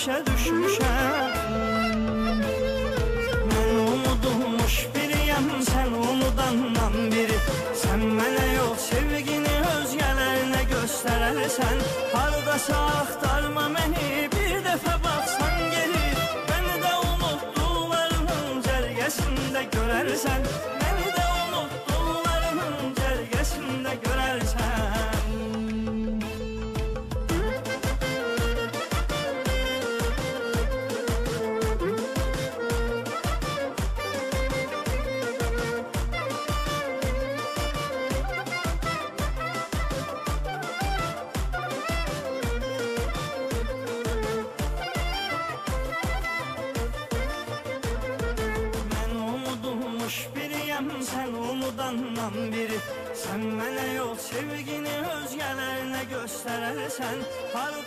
başa düşmüşəm Mən unudulmuş biriyəm, sən unudandan biri. Sən mənə yox sevgini özgələrinə göstərərsən Hardasa axtarma məni bir dəfə baxsan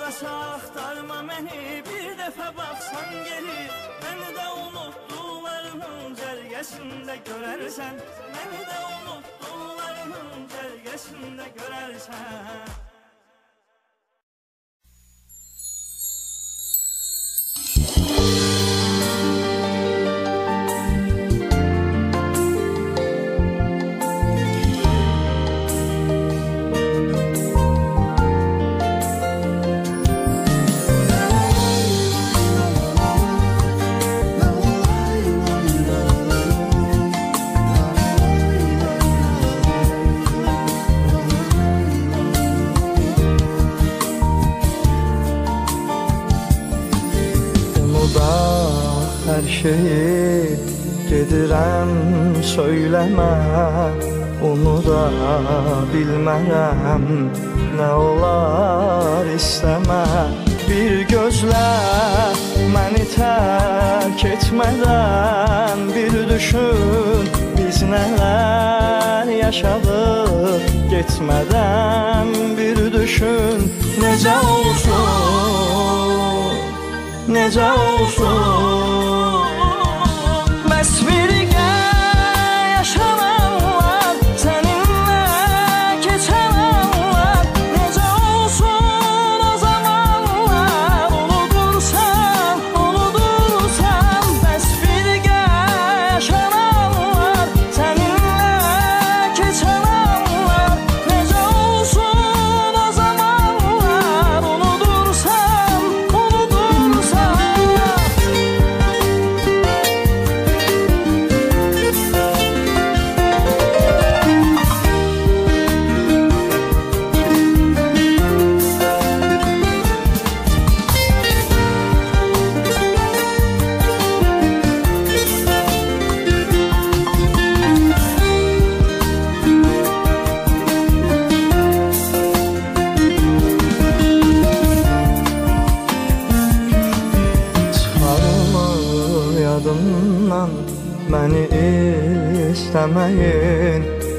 Hardasa axtarma məni bir dəfə baxsan geri. Məni də unutdularının cərgəsində görərsən Məni də unutdularının cərgəsində görərsən şehit gedirəm söyləmə Onu da bilmərəm nə olar istəmə Bir gözlə məni tərk etmədən Bir düşün biz nələr yaşadıq Getmədən bir düşün. Necə olsun Necə olsun?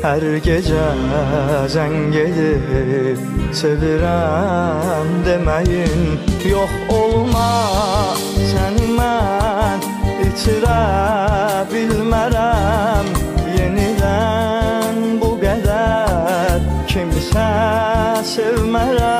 Her gece sen gelip sevirəm deməyin Yox olma sən mən itirə bilmərəm Yenidən bu qədər kimsə sevmərəm.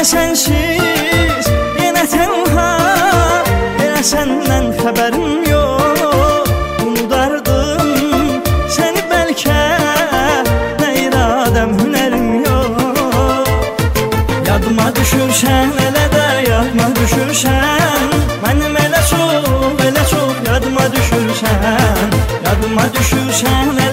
Yine sensiz, yine tenha Yine senden haberim yok. Unudardım seni belki. Ne iradem hünerim yok. Yadıma düşürsen ele de yadıma düşürsen. Benim ele çok ele çok yadıma düşürsen. Yadıma düşürsen ele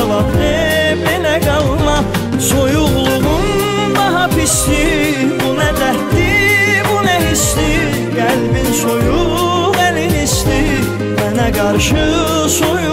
cavabı mənə qalma Soyuqluğum daha pisdi Bu nə dərddi, bu nə hisdi Qəlbin soyuq, əlin isti Mənə qarşı soyuq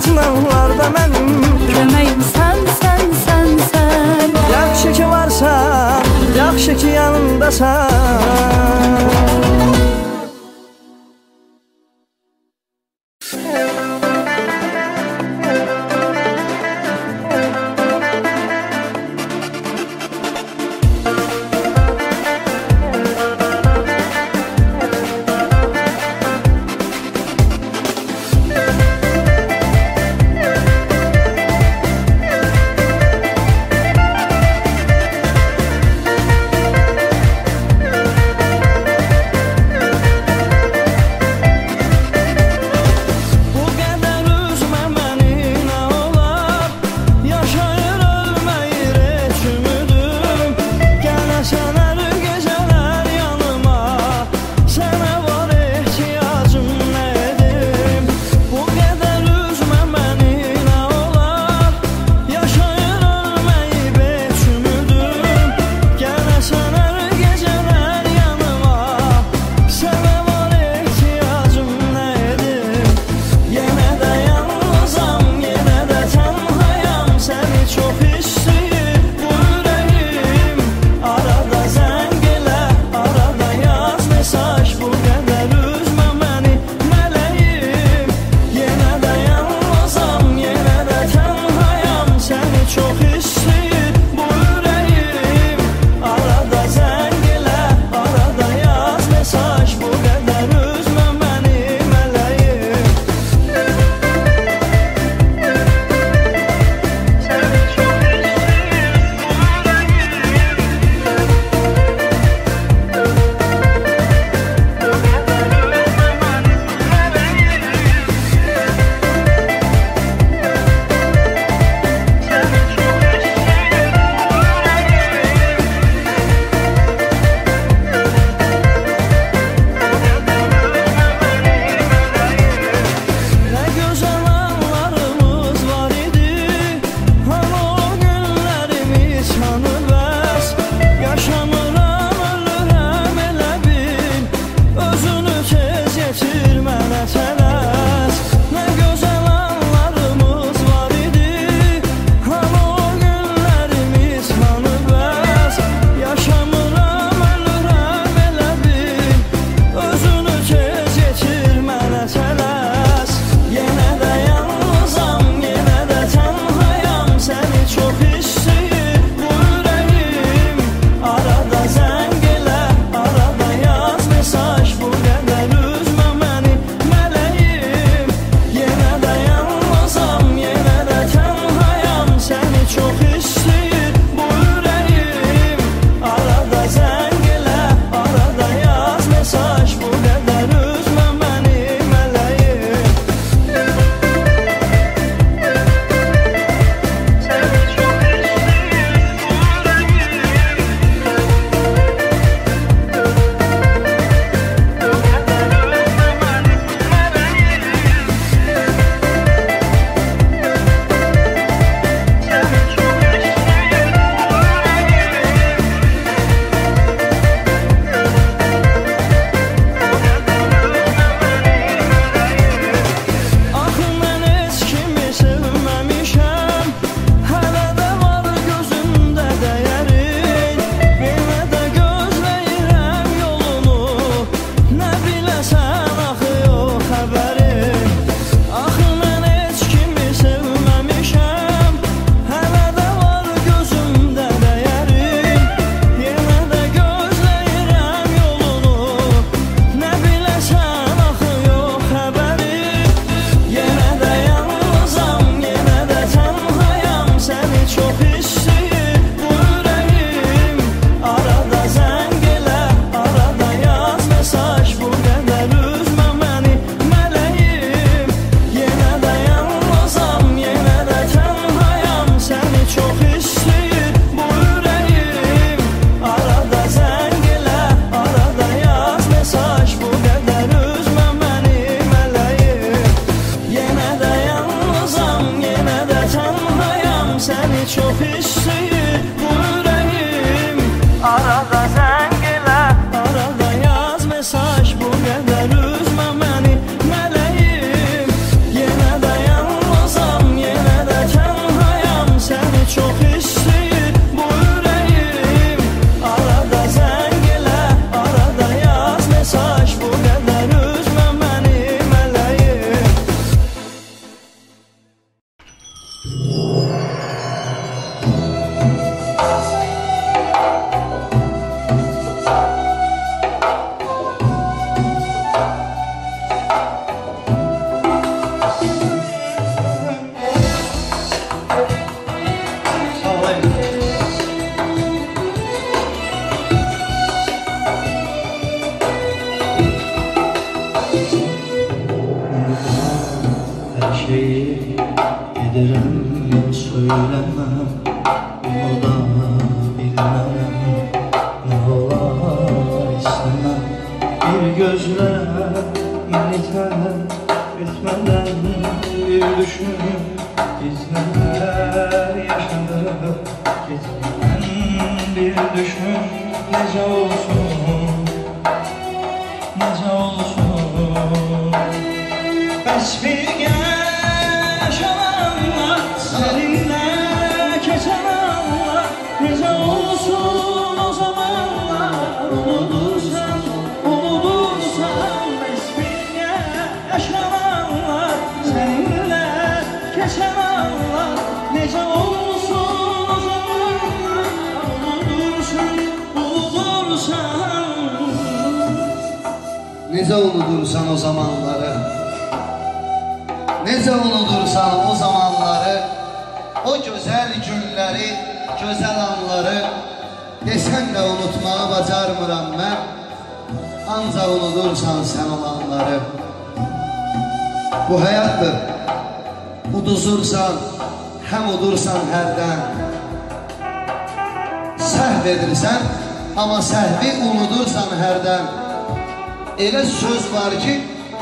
acılarlarda mənim Köməyim sən, sən, sən, sən Yaxşı ki varsan, yaxşı ki yanımdasan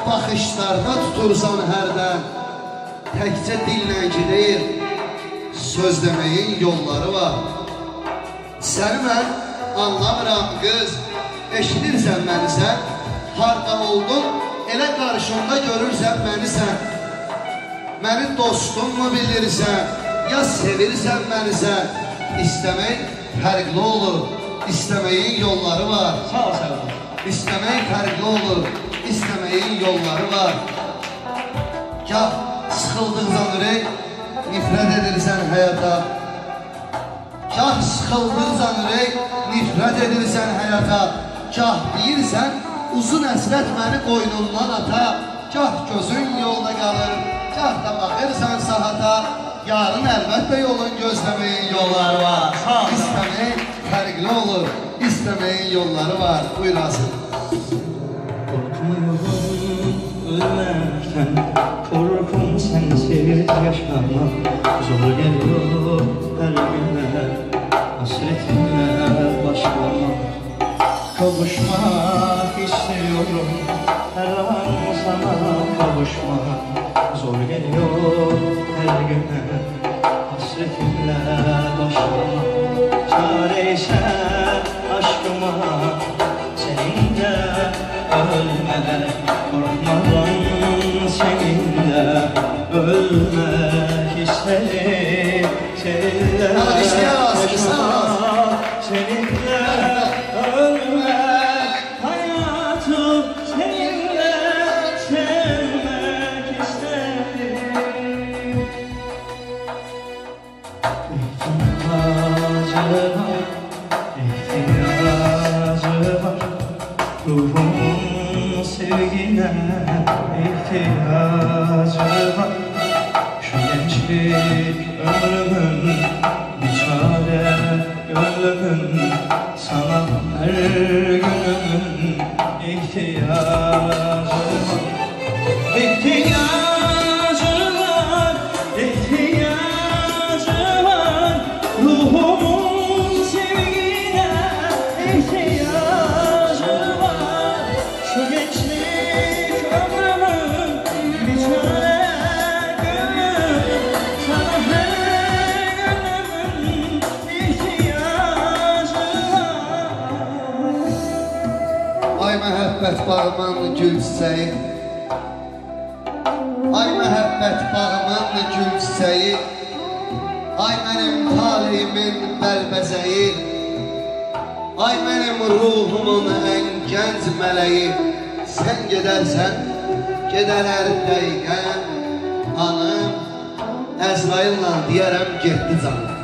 baxışlarına tutursan hər Ela bağımın gül çiçəyi Ay məhəbbət bağımın gül çiçəyi Ay mənim taleyimin bəlbəzəyi Ay mənim ruhumun ən gənc mələyi. Sən gedərsən, gedərər dəqiqəm Anım, Əzraillə deyərəm getdi canım.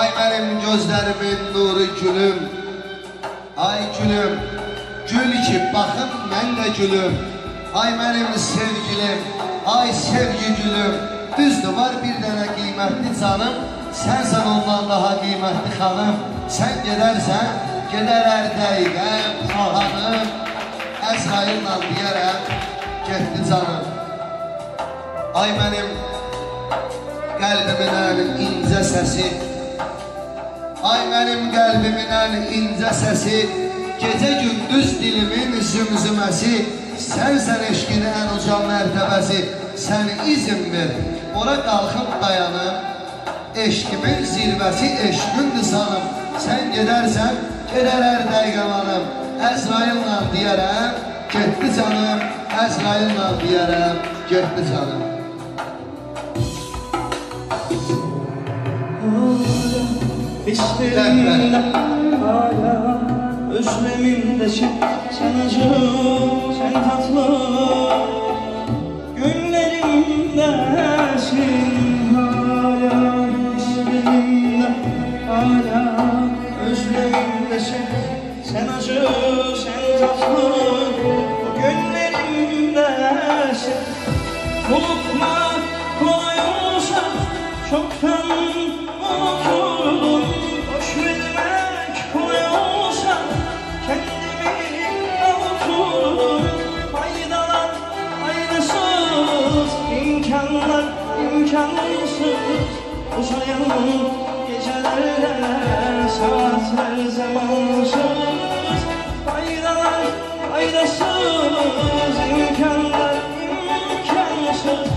Ay mənim gözlərimin nuru gülüm. Ay gülüm, gül ki baxın mən də gülüm. Ay mənim sevgilim, ay sevgi gülüm. Düzdür var bir dənə qiymətli canım. Sənsən ondan daha qiymətli xanım. Sən gedərsən, gedər hər dəqiqəm Hanım, Əzraillə deyərəm Getdi canım. Ay mənim qəlbimin ən incə səsi. Ay mənim qəlbimin ən incə səsi Gecə gündüz dilimin zümzüməsi Sənsən eşqin ən uca mərtəbəsi Sən izin ver, ora qalxıb dayanım. Eşqimin zirvəsi eşqindir sanım Sən gedərsən, gedər hər dəqiqəmanım Əzraillə deyərəm, getdi canım. Əzraillə deyərəm, getdi canım. Hislerimde hala Özlemimde çık Sen acı, sen tatlı. Günlerimdesin hala Hislerimde hala Özlemimde çık Sen acı, sen tatlı Günlerimdesin Unutmak kolay olsa çoktan imkansız Uzayan gecelerle saatler zamansız Faydalar faydasız, imkanlar imkansız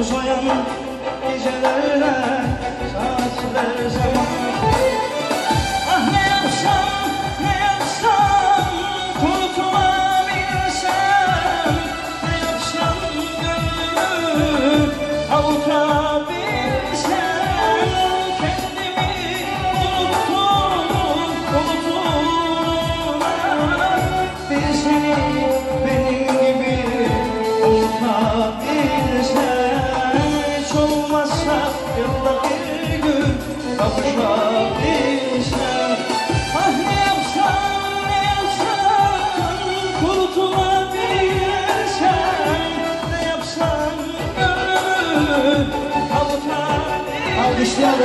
Uzayan gecelerle saatler zamansız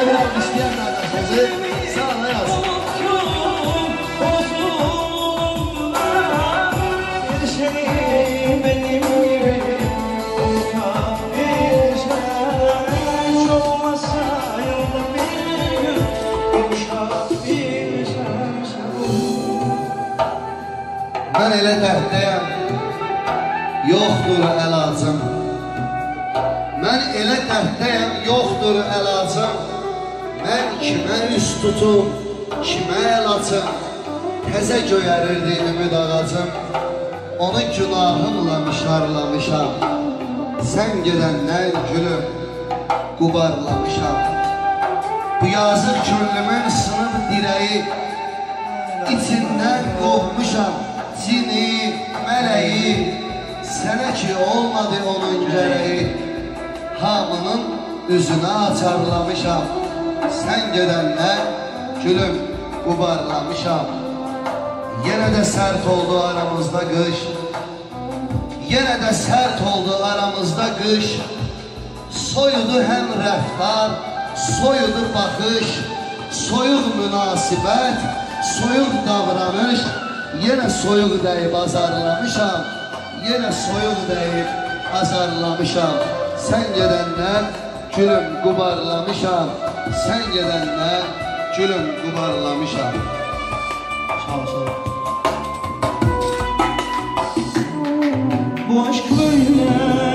Alkışlayan da bir alkışlayan da sözü sağ yaz. Mən elə dərddəyəm, yoxdur əlacım. Mən elə dərddəyəm, yoxdur əlacım. Kimə üz tutum, kimə əl açım. Təzə göyərirdi ümid ağacım. Onu günahımla mişarlamışam. Sən gedəndən gülüm, qubarlamışam. Bu yazıq könlümün sınıb dirəyi, İçindən qovmuşam cini, mələyi Sənə ki olmadı onun gərəyi Hamının üzünə açarlamışam sen gidenle külüm gubarlamışam Yine de sert oldu aramızda kış Yine de sert oldu aramızda kış Soyudu hem reftar, soyudu bakış. Soyuq münasibət, soyuq davranış. Yenə soyuq deyib azarlamışam. Yenə soyuq deyib azarlamışam. Sən gedəndən gülüm qubarlamışam sen gedende gülüm qubarlamışam. Sağ olsun. Bu aşk böyle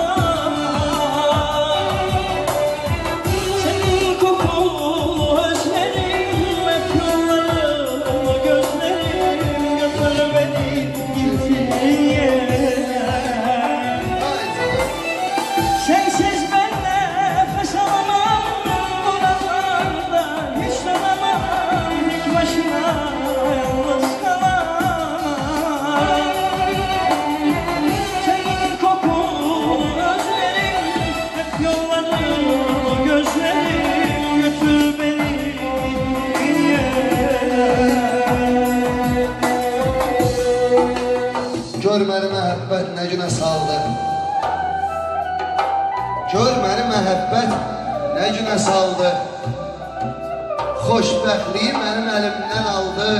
bədbəxtliyi mənim əlimdən aldı.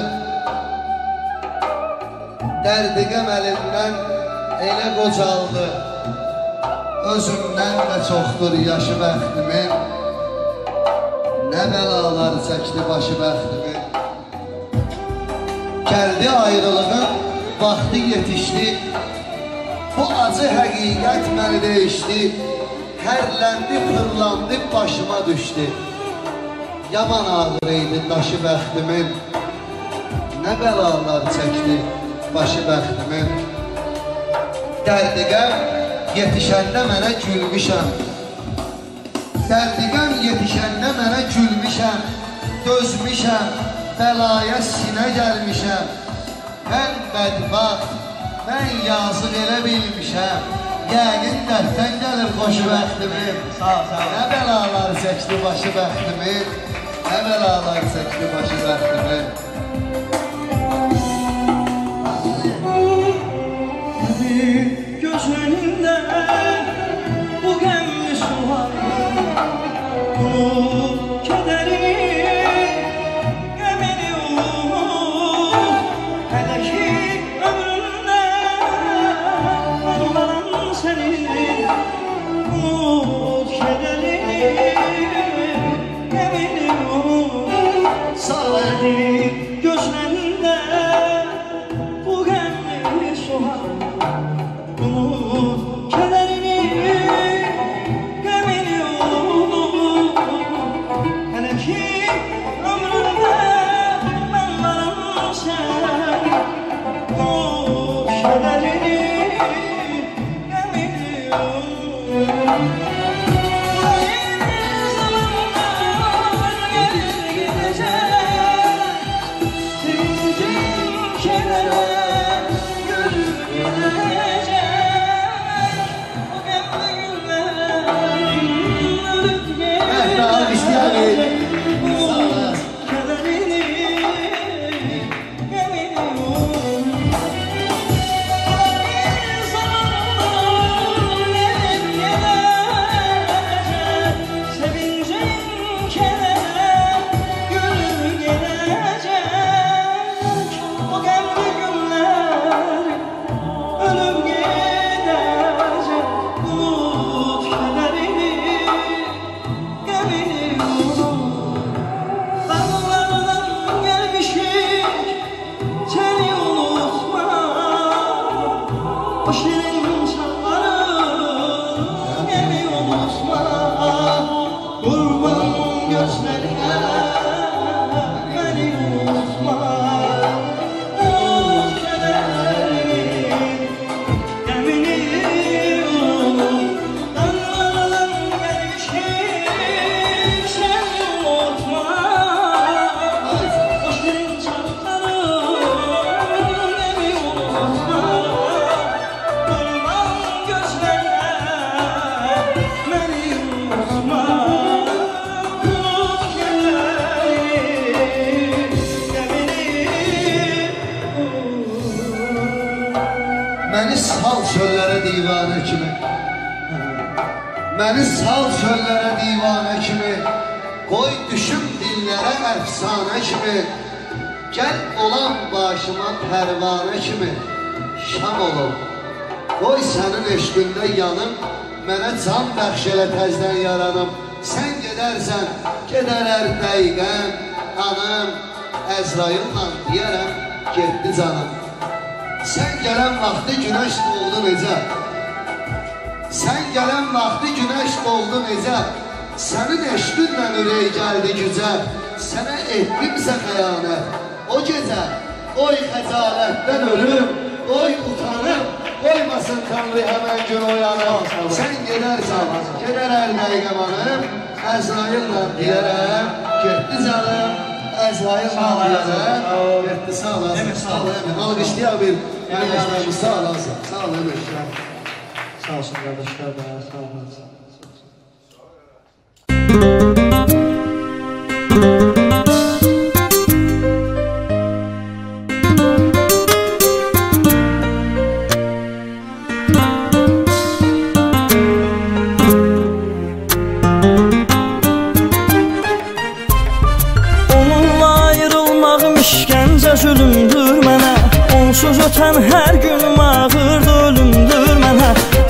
Dərdiqəm əlimdən elə qocaldı. Özümdən də çoxdur yaşı bəxtimin. Nə bəlalar çəkdi başı bəxtimin. Gəldi ayrılığın vaxtı yetişdi. Bu acı həqiqət məni değişdi Hərləndi, fırlandı, başıma düşdü. Yaman ağır idi daşı bəxtimin Nə bəlalar çəkdi başı bəxtimin Dərdiqə yetişəndə mənə gülmüşəm. Dərdiqəm yetişəndə mənə gülmüşəm. Dözmüşəm, bəlaya sinə gəlmişəm. Mən bədbaxt, mən yazıq elə bilmişəm. Yəqin dərddən gəlir xoşu bəxtimin Nə bəlalar çəkdi başı bəxtimin Hemen ağlar saçlı başı dertli Hoşuna başıma pərvanə kimi Şam olum Qoy sənin eşqində yanım Mənə can bəxş elə təzdən yaranım. Sən gedərsən, gedərər dəqiqən Anım, Əzraillə deyərəm Getdi canım. Sən gələn vaxtı günəş doğdu necə? Sən gələn vaxtı günəş doğdu necə? Sənin eşqinlə ürək gəldi gücə. Sənə etdimsə xəyanət. O gecə Oy xəcalətdən ölüm Oy utanım Qoymasın Tanrı həmən gün oyanım Sən gedərsən Gedər əl məqəmanım Əzraillə deyərəm Getdi canım. Əzraillə deyərəm Getdi sağ olasın. Sağ ol Emin Alqışlayan bir Əmin Sağ olasın. Sağ ol Emin Sağ olsun kardeşler de sağ olun. Onunla Ötən hər günüm ağırdı ölümdür mənə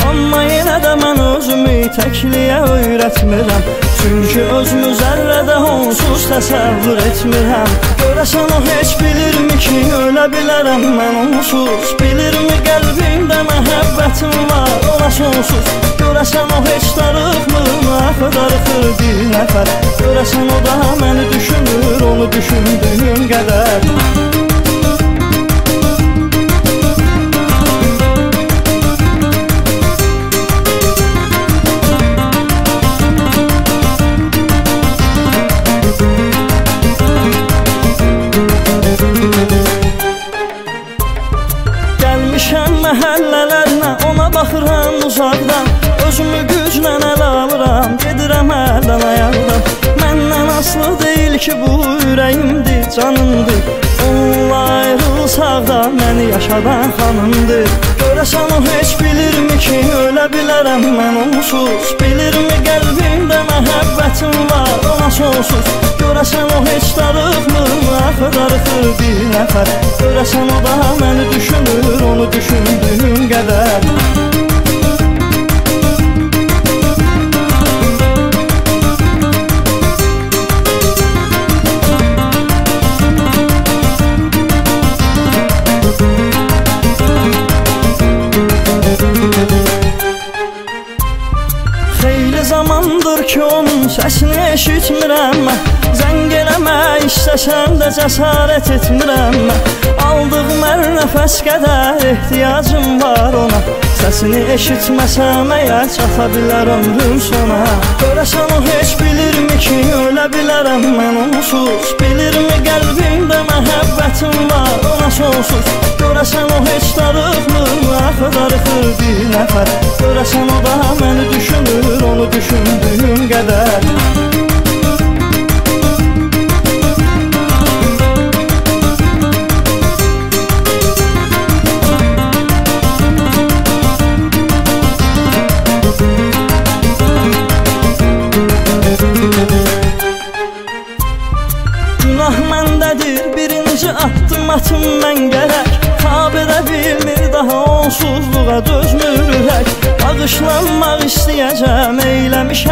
Amma yenə də mən özümü təkliyə öyrətmirəm Çünki özümü zərrədə onsuz təsəvvür etmirəm Görəsən o heç bilirmi ki, ölə bilərəm mən onsuz. Bilirmi qəlbimdə məhəbbətim var ona sonsuz. Görəsən o heç darıxmır mı, axı darıxır bir nəfər. Görəsən o da məni düşünür, onu düşündüyüm qədər. Gəlmişəm ki, bu ürəyimdir, canımdır. Onunla ayrılsaq da məni yaşadan xanımdır. Görəsən o heç bilirmi ki, ölə bilərəm mən onsuz. Bilirmi qəlbimdə məhəbbətim var ona sonsuz. Görəsən o heç darıxmır mı, axı darıxır bir nəfər Görəsən o da məni düşünür, onu düşündüyüm qədər istəsəm də cəsarət etmirəm mən Aldığım hər nəfəs qədər ehtiyacım var ona. Səsini eşitməsəm əgər çata bilər ömrüm sona Görəsən o heç bilirmi ki, ölə bilərəm mən onsuz Bilirmi qəlbimdə məhəbbətim var ona sonsuz. Görəsən o heç darıxmır mı, axı darıxır bir nəfər Görəsən o da məni düşünür, onu düşündüyüm qədər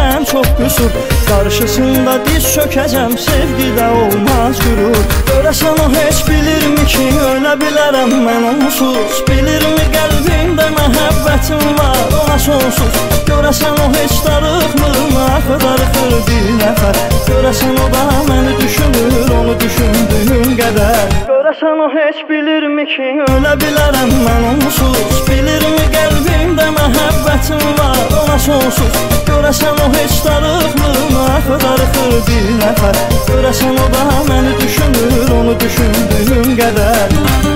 eyləmişəm çox qüsur Qarşısında diz çökəcəm, sevgidə olmaz gürur Görəsən o heç bilirmi ki, ölə bilərəm mən onsuz Bilirmi qəlbimdə məhəbbətim var? Ona sonsuz. Görəsən o heç darıxmır mı, axı darıxır bir nəfər Görəsən o da məni düşünür, onu düşündüyüm qədər Görəsən o heç bilirmi ki, ölə bilərəm mən onsuz Bilirmi qəlbimdə məhəbbətim var? Ona sonsuz. Görəsən o heç axı darıxır bir nəfər Görəsən o da məni düşünür, onu düşündüyüm qədər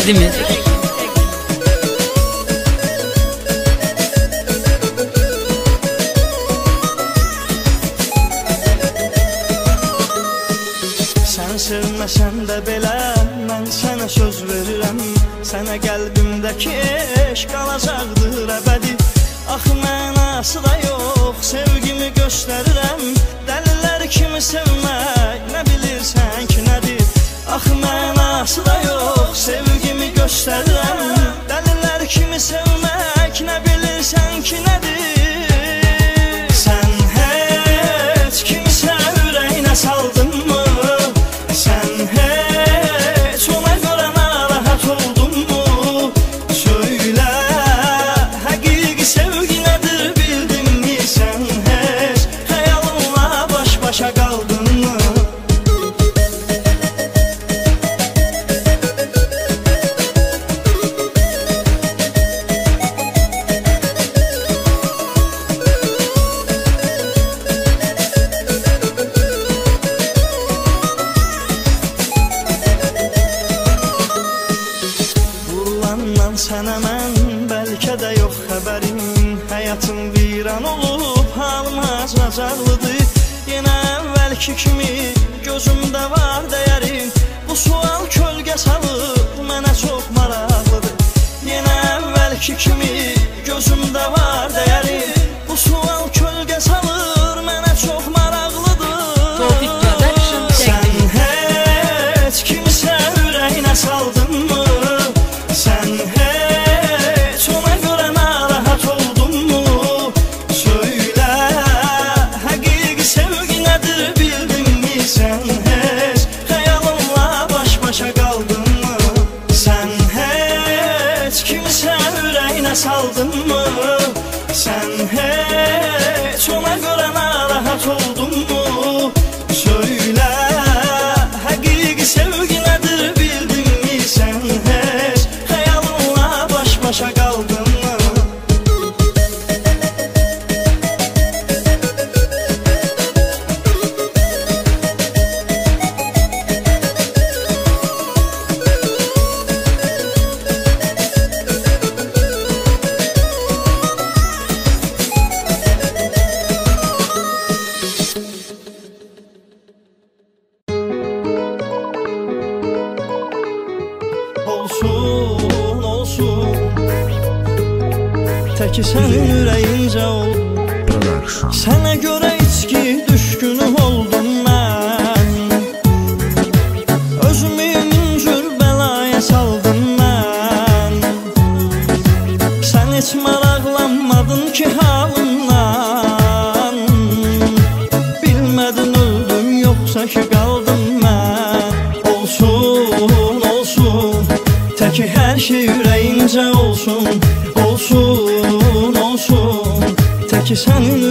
Production təqdim edir. sanki sen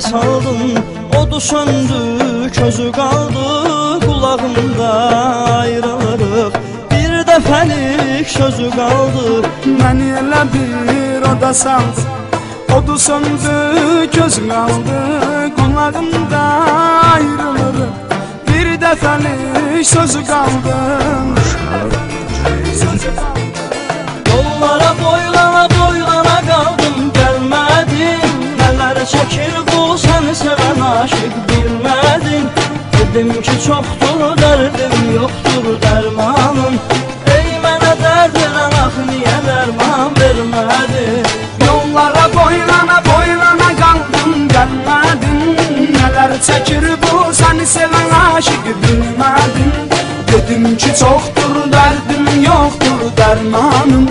bir oda saldım Odu söndü, közü qaldı Qulağımda ayrılırıq Bir dəfəlik sözü qaldı Məni elə bir oda saldı Odu söndü, göz qaldı Qulağımda ayrılır Bir dəfəlik sözü qaldı Yollara Dedim ki çoxdur dərdim yoxdur dərmanım Ey mənə dərd verən ax niyə dərman vermədin Yollara boylana boylana qaldım gəlmədin Nələr çəkir bu səni sevən aşık bilmədin Dedim ki çoxdur dərdim yoxdur dərmanım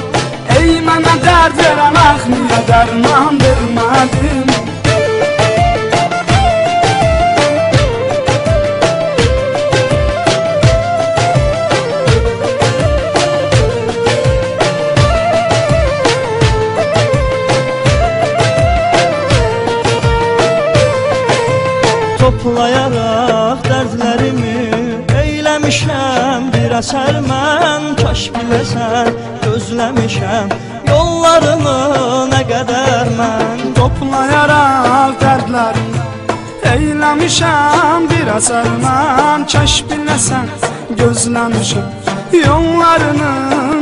Ey mənə dərd verən ax niyə dərman vermədin Əsər mən Kaş biləsən gözləmişəm Yollarını nə qədər mən Toplayaraq dərdlərimi Eyləmişəm bir əsər mən Kəş biləsən gözləmişəm Yollarını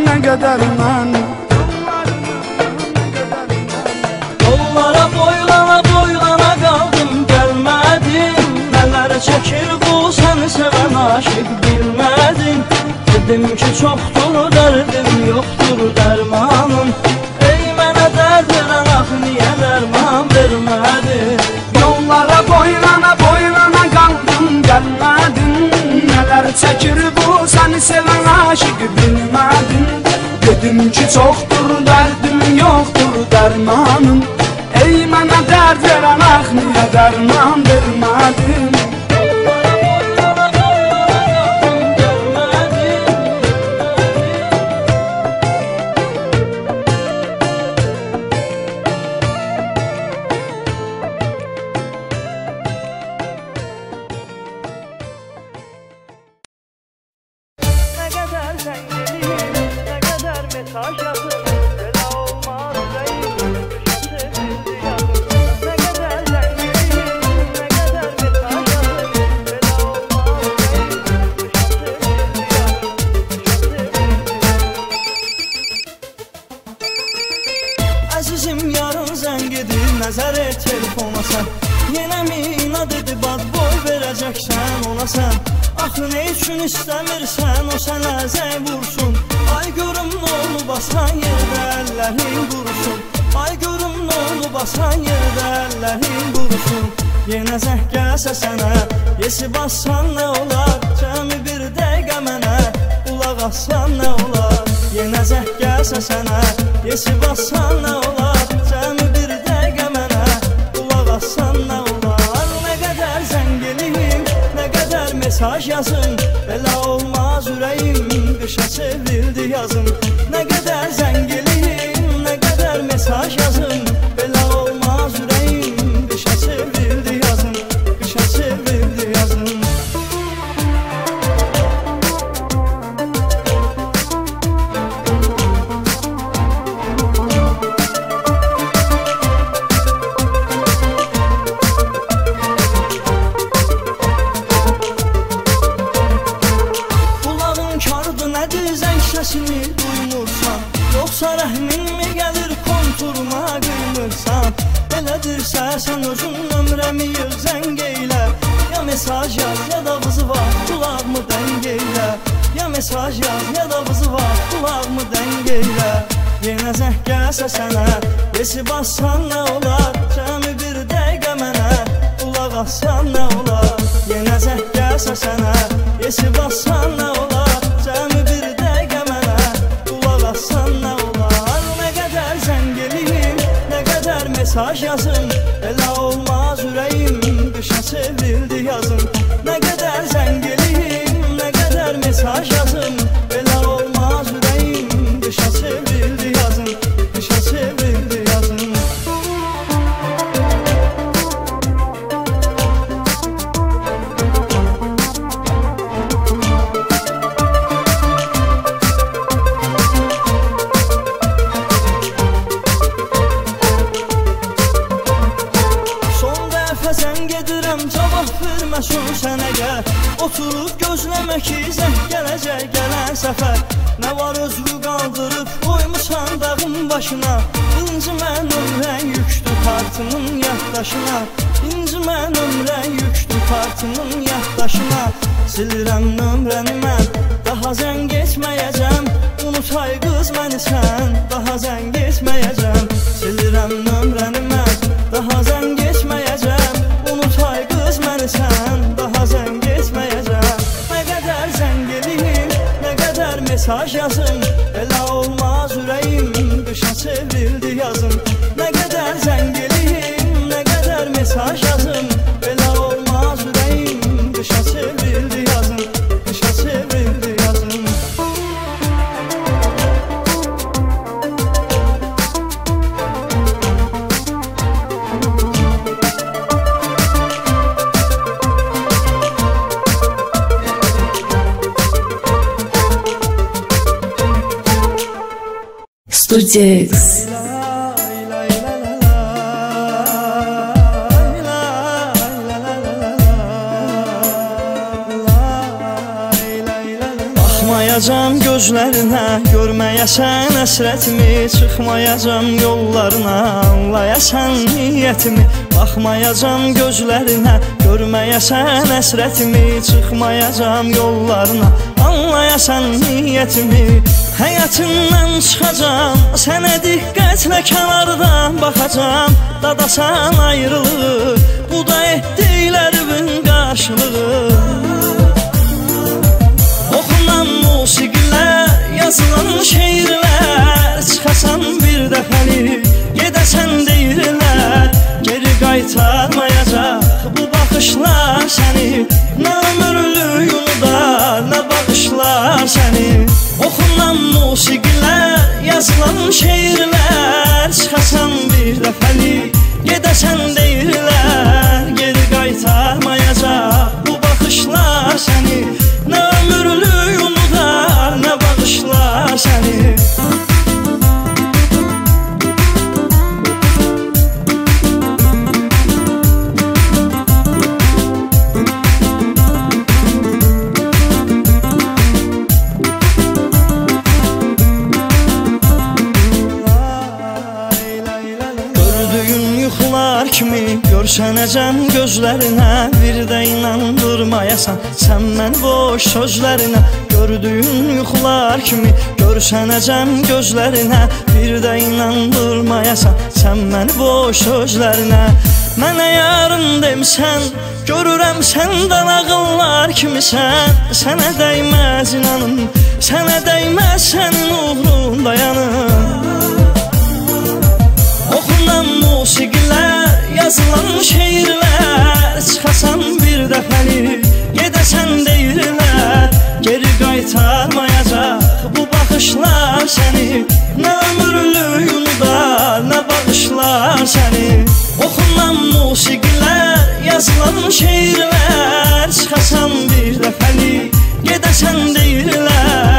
nə qədər mən Yollara boylana boylana qaldım gəlmədin Nələr çəkir bu səni sevən bilmədin Dedim ki çoxdur dərdim yoxdur dərmanım Ey mənə dərd verən ax niyə dərman vermədin Yollara boylana boylana qaldım gəlmədin Nələr çəkir bu səni sevən aşık Dedim ki çoxdur dərdim, yoxdur dərmanım Ey mənə dərd verən ax, niyə dərman vermədin? Yazın. Elə olmaz ürəyim Qışa çevrildi yazın. Nə qədər zəng eləyim Nə qədər mesaj yazın Oturub gözləmə ki zəng gələcək gələn səfər. Nə var özlü qaldırıb qoymusan dağın başına. İnci mən ömrən yüktü kartının yaddaşına. İnci mən ömrən yüktü kartının yaddaşına. Silirəm nömrəni mən daha zəng etməyəcəm. Unutay qız məni sən daha zəng etməyəcəm. Silirəm nömrəni mən daha zəng etməyəcəm Unutay qız məni sən daha zəng etməyəcəm Nə qədər zəng eləyim, nə qədər mesaj yazın. Elə olmaz ürəyim qışa çevrildi yazın. Nə qədər zəng eləyim, nə qədər mesaj yazın. Elə olmaz ürəyim qışa çevrildi Studio X. Baxmayacam gözlərinə, görməyəsən əsrətimi Çıxmayacam yollarına, anlayasən niyyətimi Baxmayacam gözlərinə, görməyəsən əsrətimi Çıxmayacam yollarına, anlayasən niyyətimi Həyatından çıxacam, sənə diqqətlə kənardan baxacam Dadasan ayrılığı, bu da etdiklərimin qarşılığı Oxunan musiqilər, yazılan şeirlər çıxasan bir dəfəli Gedəsən deyirlər Geri qaytarmayacaq bu baxışlar səni nə bağışlar səni Oxunan musiqilər, yazılan şeirlər Çıxasan bir dəfəli Gedəsən deyirlər Görsənəcəm gözlərinə Bir də inandırmayasan Sən mən boş sözlərinə Gördüyün yuxular kimi? Görsənəcəm gözlərinə Bir də inandırmayasan Sən məni boş sözlərinə Mənə yarın demsən Görürəm səndən ağıllar kimisən Sənə dəyməz inanım. Sənə dəyməz sənin uğrunda yanım. Oxunan musiqilər, yazılan şeirlər Çıxasan bir dəfəli, gedəsən deyirlər Geri qaytarmayacaq bu baxışlar səni Nə ömürlük unudar, nə bağışlar səni Oxunan musiqilər, yazılan şeirlər Çıxasan bir dəfəli, gedəsən deyirlər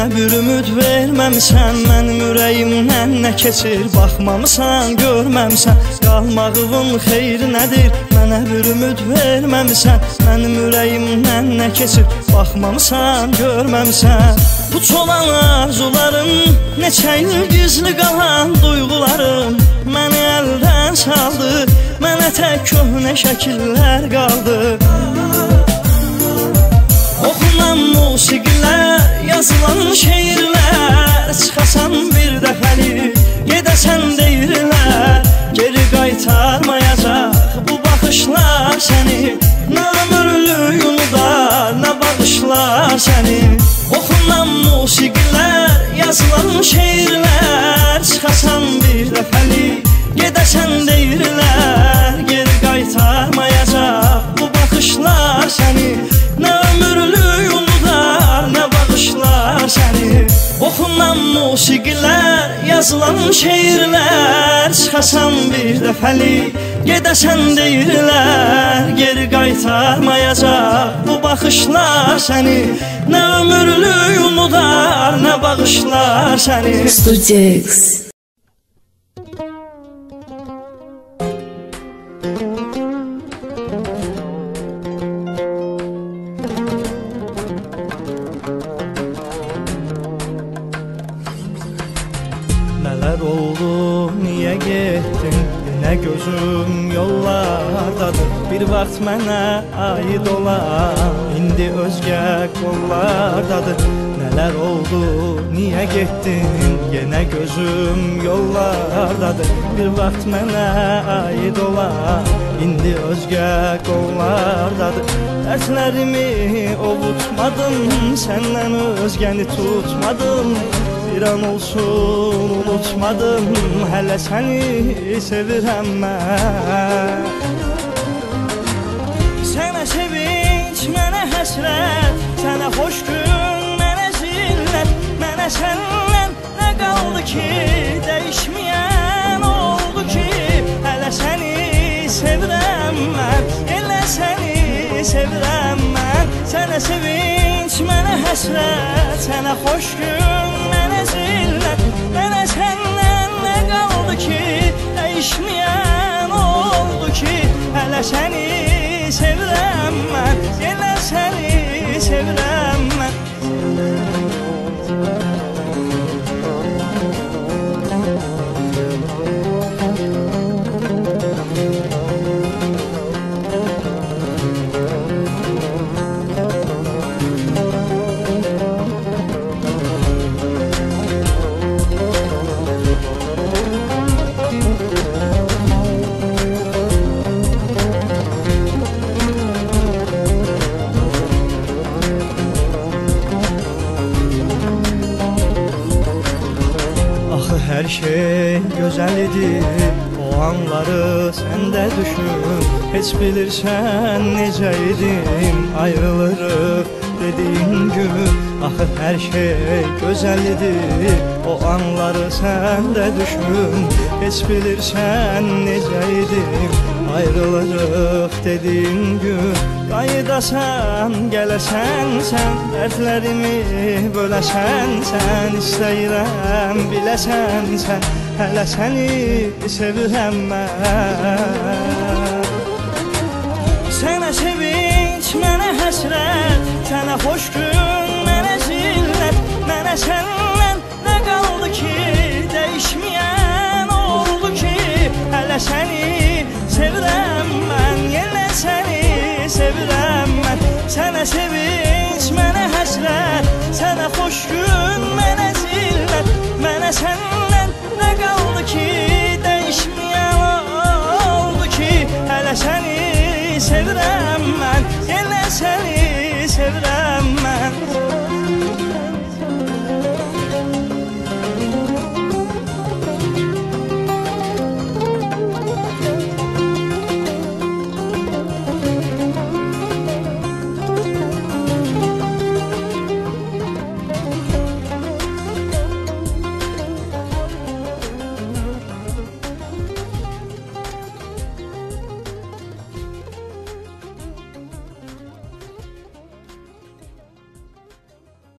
Mənə bir ümid verməmisən Mənim ürəyimdən nə keçir? Baxmamısan, görməmisən Qalmağımın xeyri nədir? Mənə bir ümid verməmisən Mənim ürəyimdən nə keçir? Baxmamısan, görməmisən Puç olan arzularım Neçə il gizli qalan duyğularım Məni əldən saldı Mənə tək köhnə şəkillər qaldı Oxunan musiqilər, yazılan şeirlər Çıxasan bir dəfəli, gedəsən deyirlər Geri qaytarmayacaq bu baxışlar səni Nə ömürlük unudar, nə bağışlar səni Oxunan musiqilər, yazılan şeirlər Çıxasan bir dəfəli, gedəsən deyirlər yazılan şeirlər Çıxasan bir dəfəli, gedəsən deyirlər Geri qaytarmayacaq bu baxışlar səni Nə ömürlük unudar, nə bağışlar səni Studio X. Gözüm yollardadır Bir vaxt mənə aid olan. İndi özgə qollardadır Nələr oldu, niyə getdin? Yenə gözüm yollardadır Bir vaxt mənə aid olan. İndi özgə qollardadır Dərslərimi ovutmadım. Səndən özgəni tutmadım Bir an olsun unutmadım. Hələ səni sevirəm mən. Sənə sevinç, mənə həsrət. Sənə xoş gün, mənə zillət. Mənə səndən nə qaldı ki Dəyişməyən oldu ki? Hələ səni sevirəm mən. Elə səni sevirəm mən. Sənə sevinç, mənə həsrət. Sənə xoş gün, mənə zillət Mənə səndən nə qaldı ki? Dəyişməyən oldu ki. Hələ səni sevirəm mən Elə səni sevirəm şey gözəl idi O anları sən də düşün. Heç bilirsən necə idim Ayrılırıq dediyin gün Axı hər şey gözəl idi O anları sən də düşün. Heç bilirsən necə Ayrılırıq dediyin gün Qayıdasan, gələsən sən Dərdlərimi böləsən sən İstəyirəm, biləsən sən Hələ səni sevirəm mən Sənə sevinç, mənə həsrət Sənə xoş gün, mənə zillət Mənə səndən nə qaldı ki Dəyişməyən oldu ki Hələ səni sevirəm mən Yenə səni sevirəm mən Sənə sevinç, mənə həsrət Sənə xoş gün, mənə zillət Mənə səndən nə qaldı ki Dəyişməyən oldu ki? Hələ səni sevirəm mən Yenə səni sevirəm